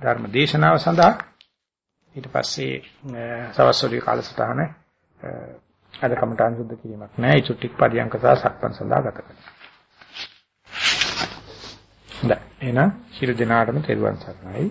ධර්ම දේශනාව සඳහා ඊට පස්සේ සවස්වලි කාලසටහන අද කමඨාන් සුද්ධ කිරීමක් නෑ. ඒ චුට්ටික් පරියන්ක සහ සක්පන් සඳහා ගත කරනවා. හොඳයි. එහෙනම් ශිරු දිනාටම තෙරුවන් සරණයි.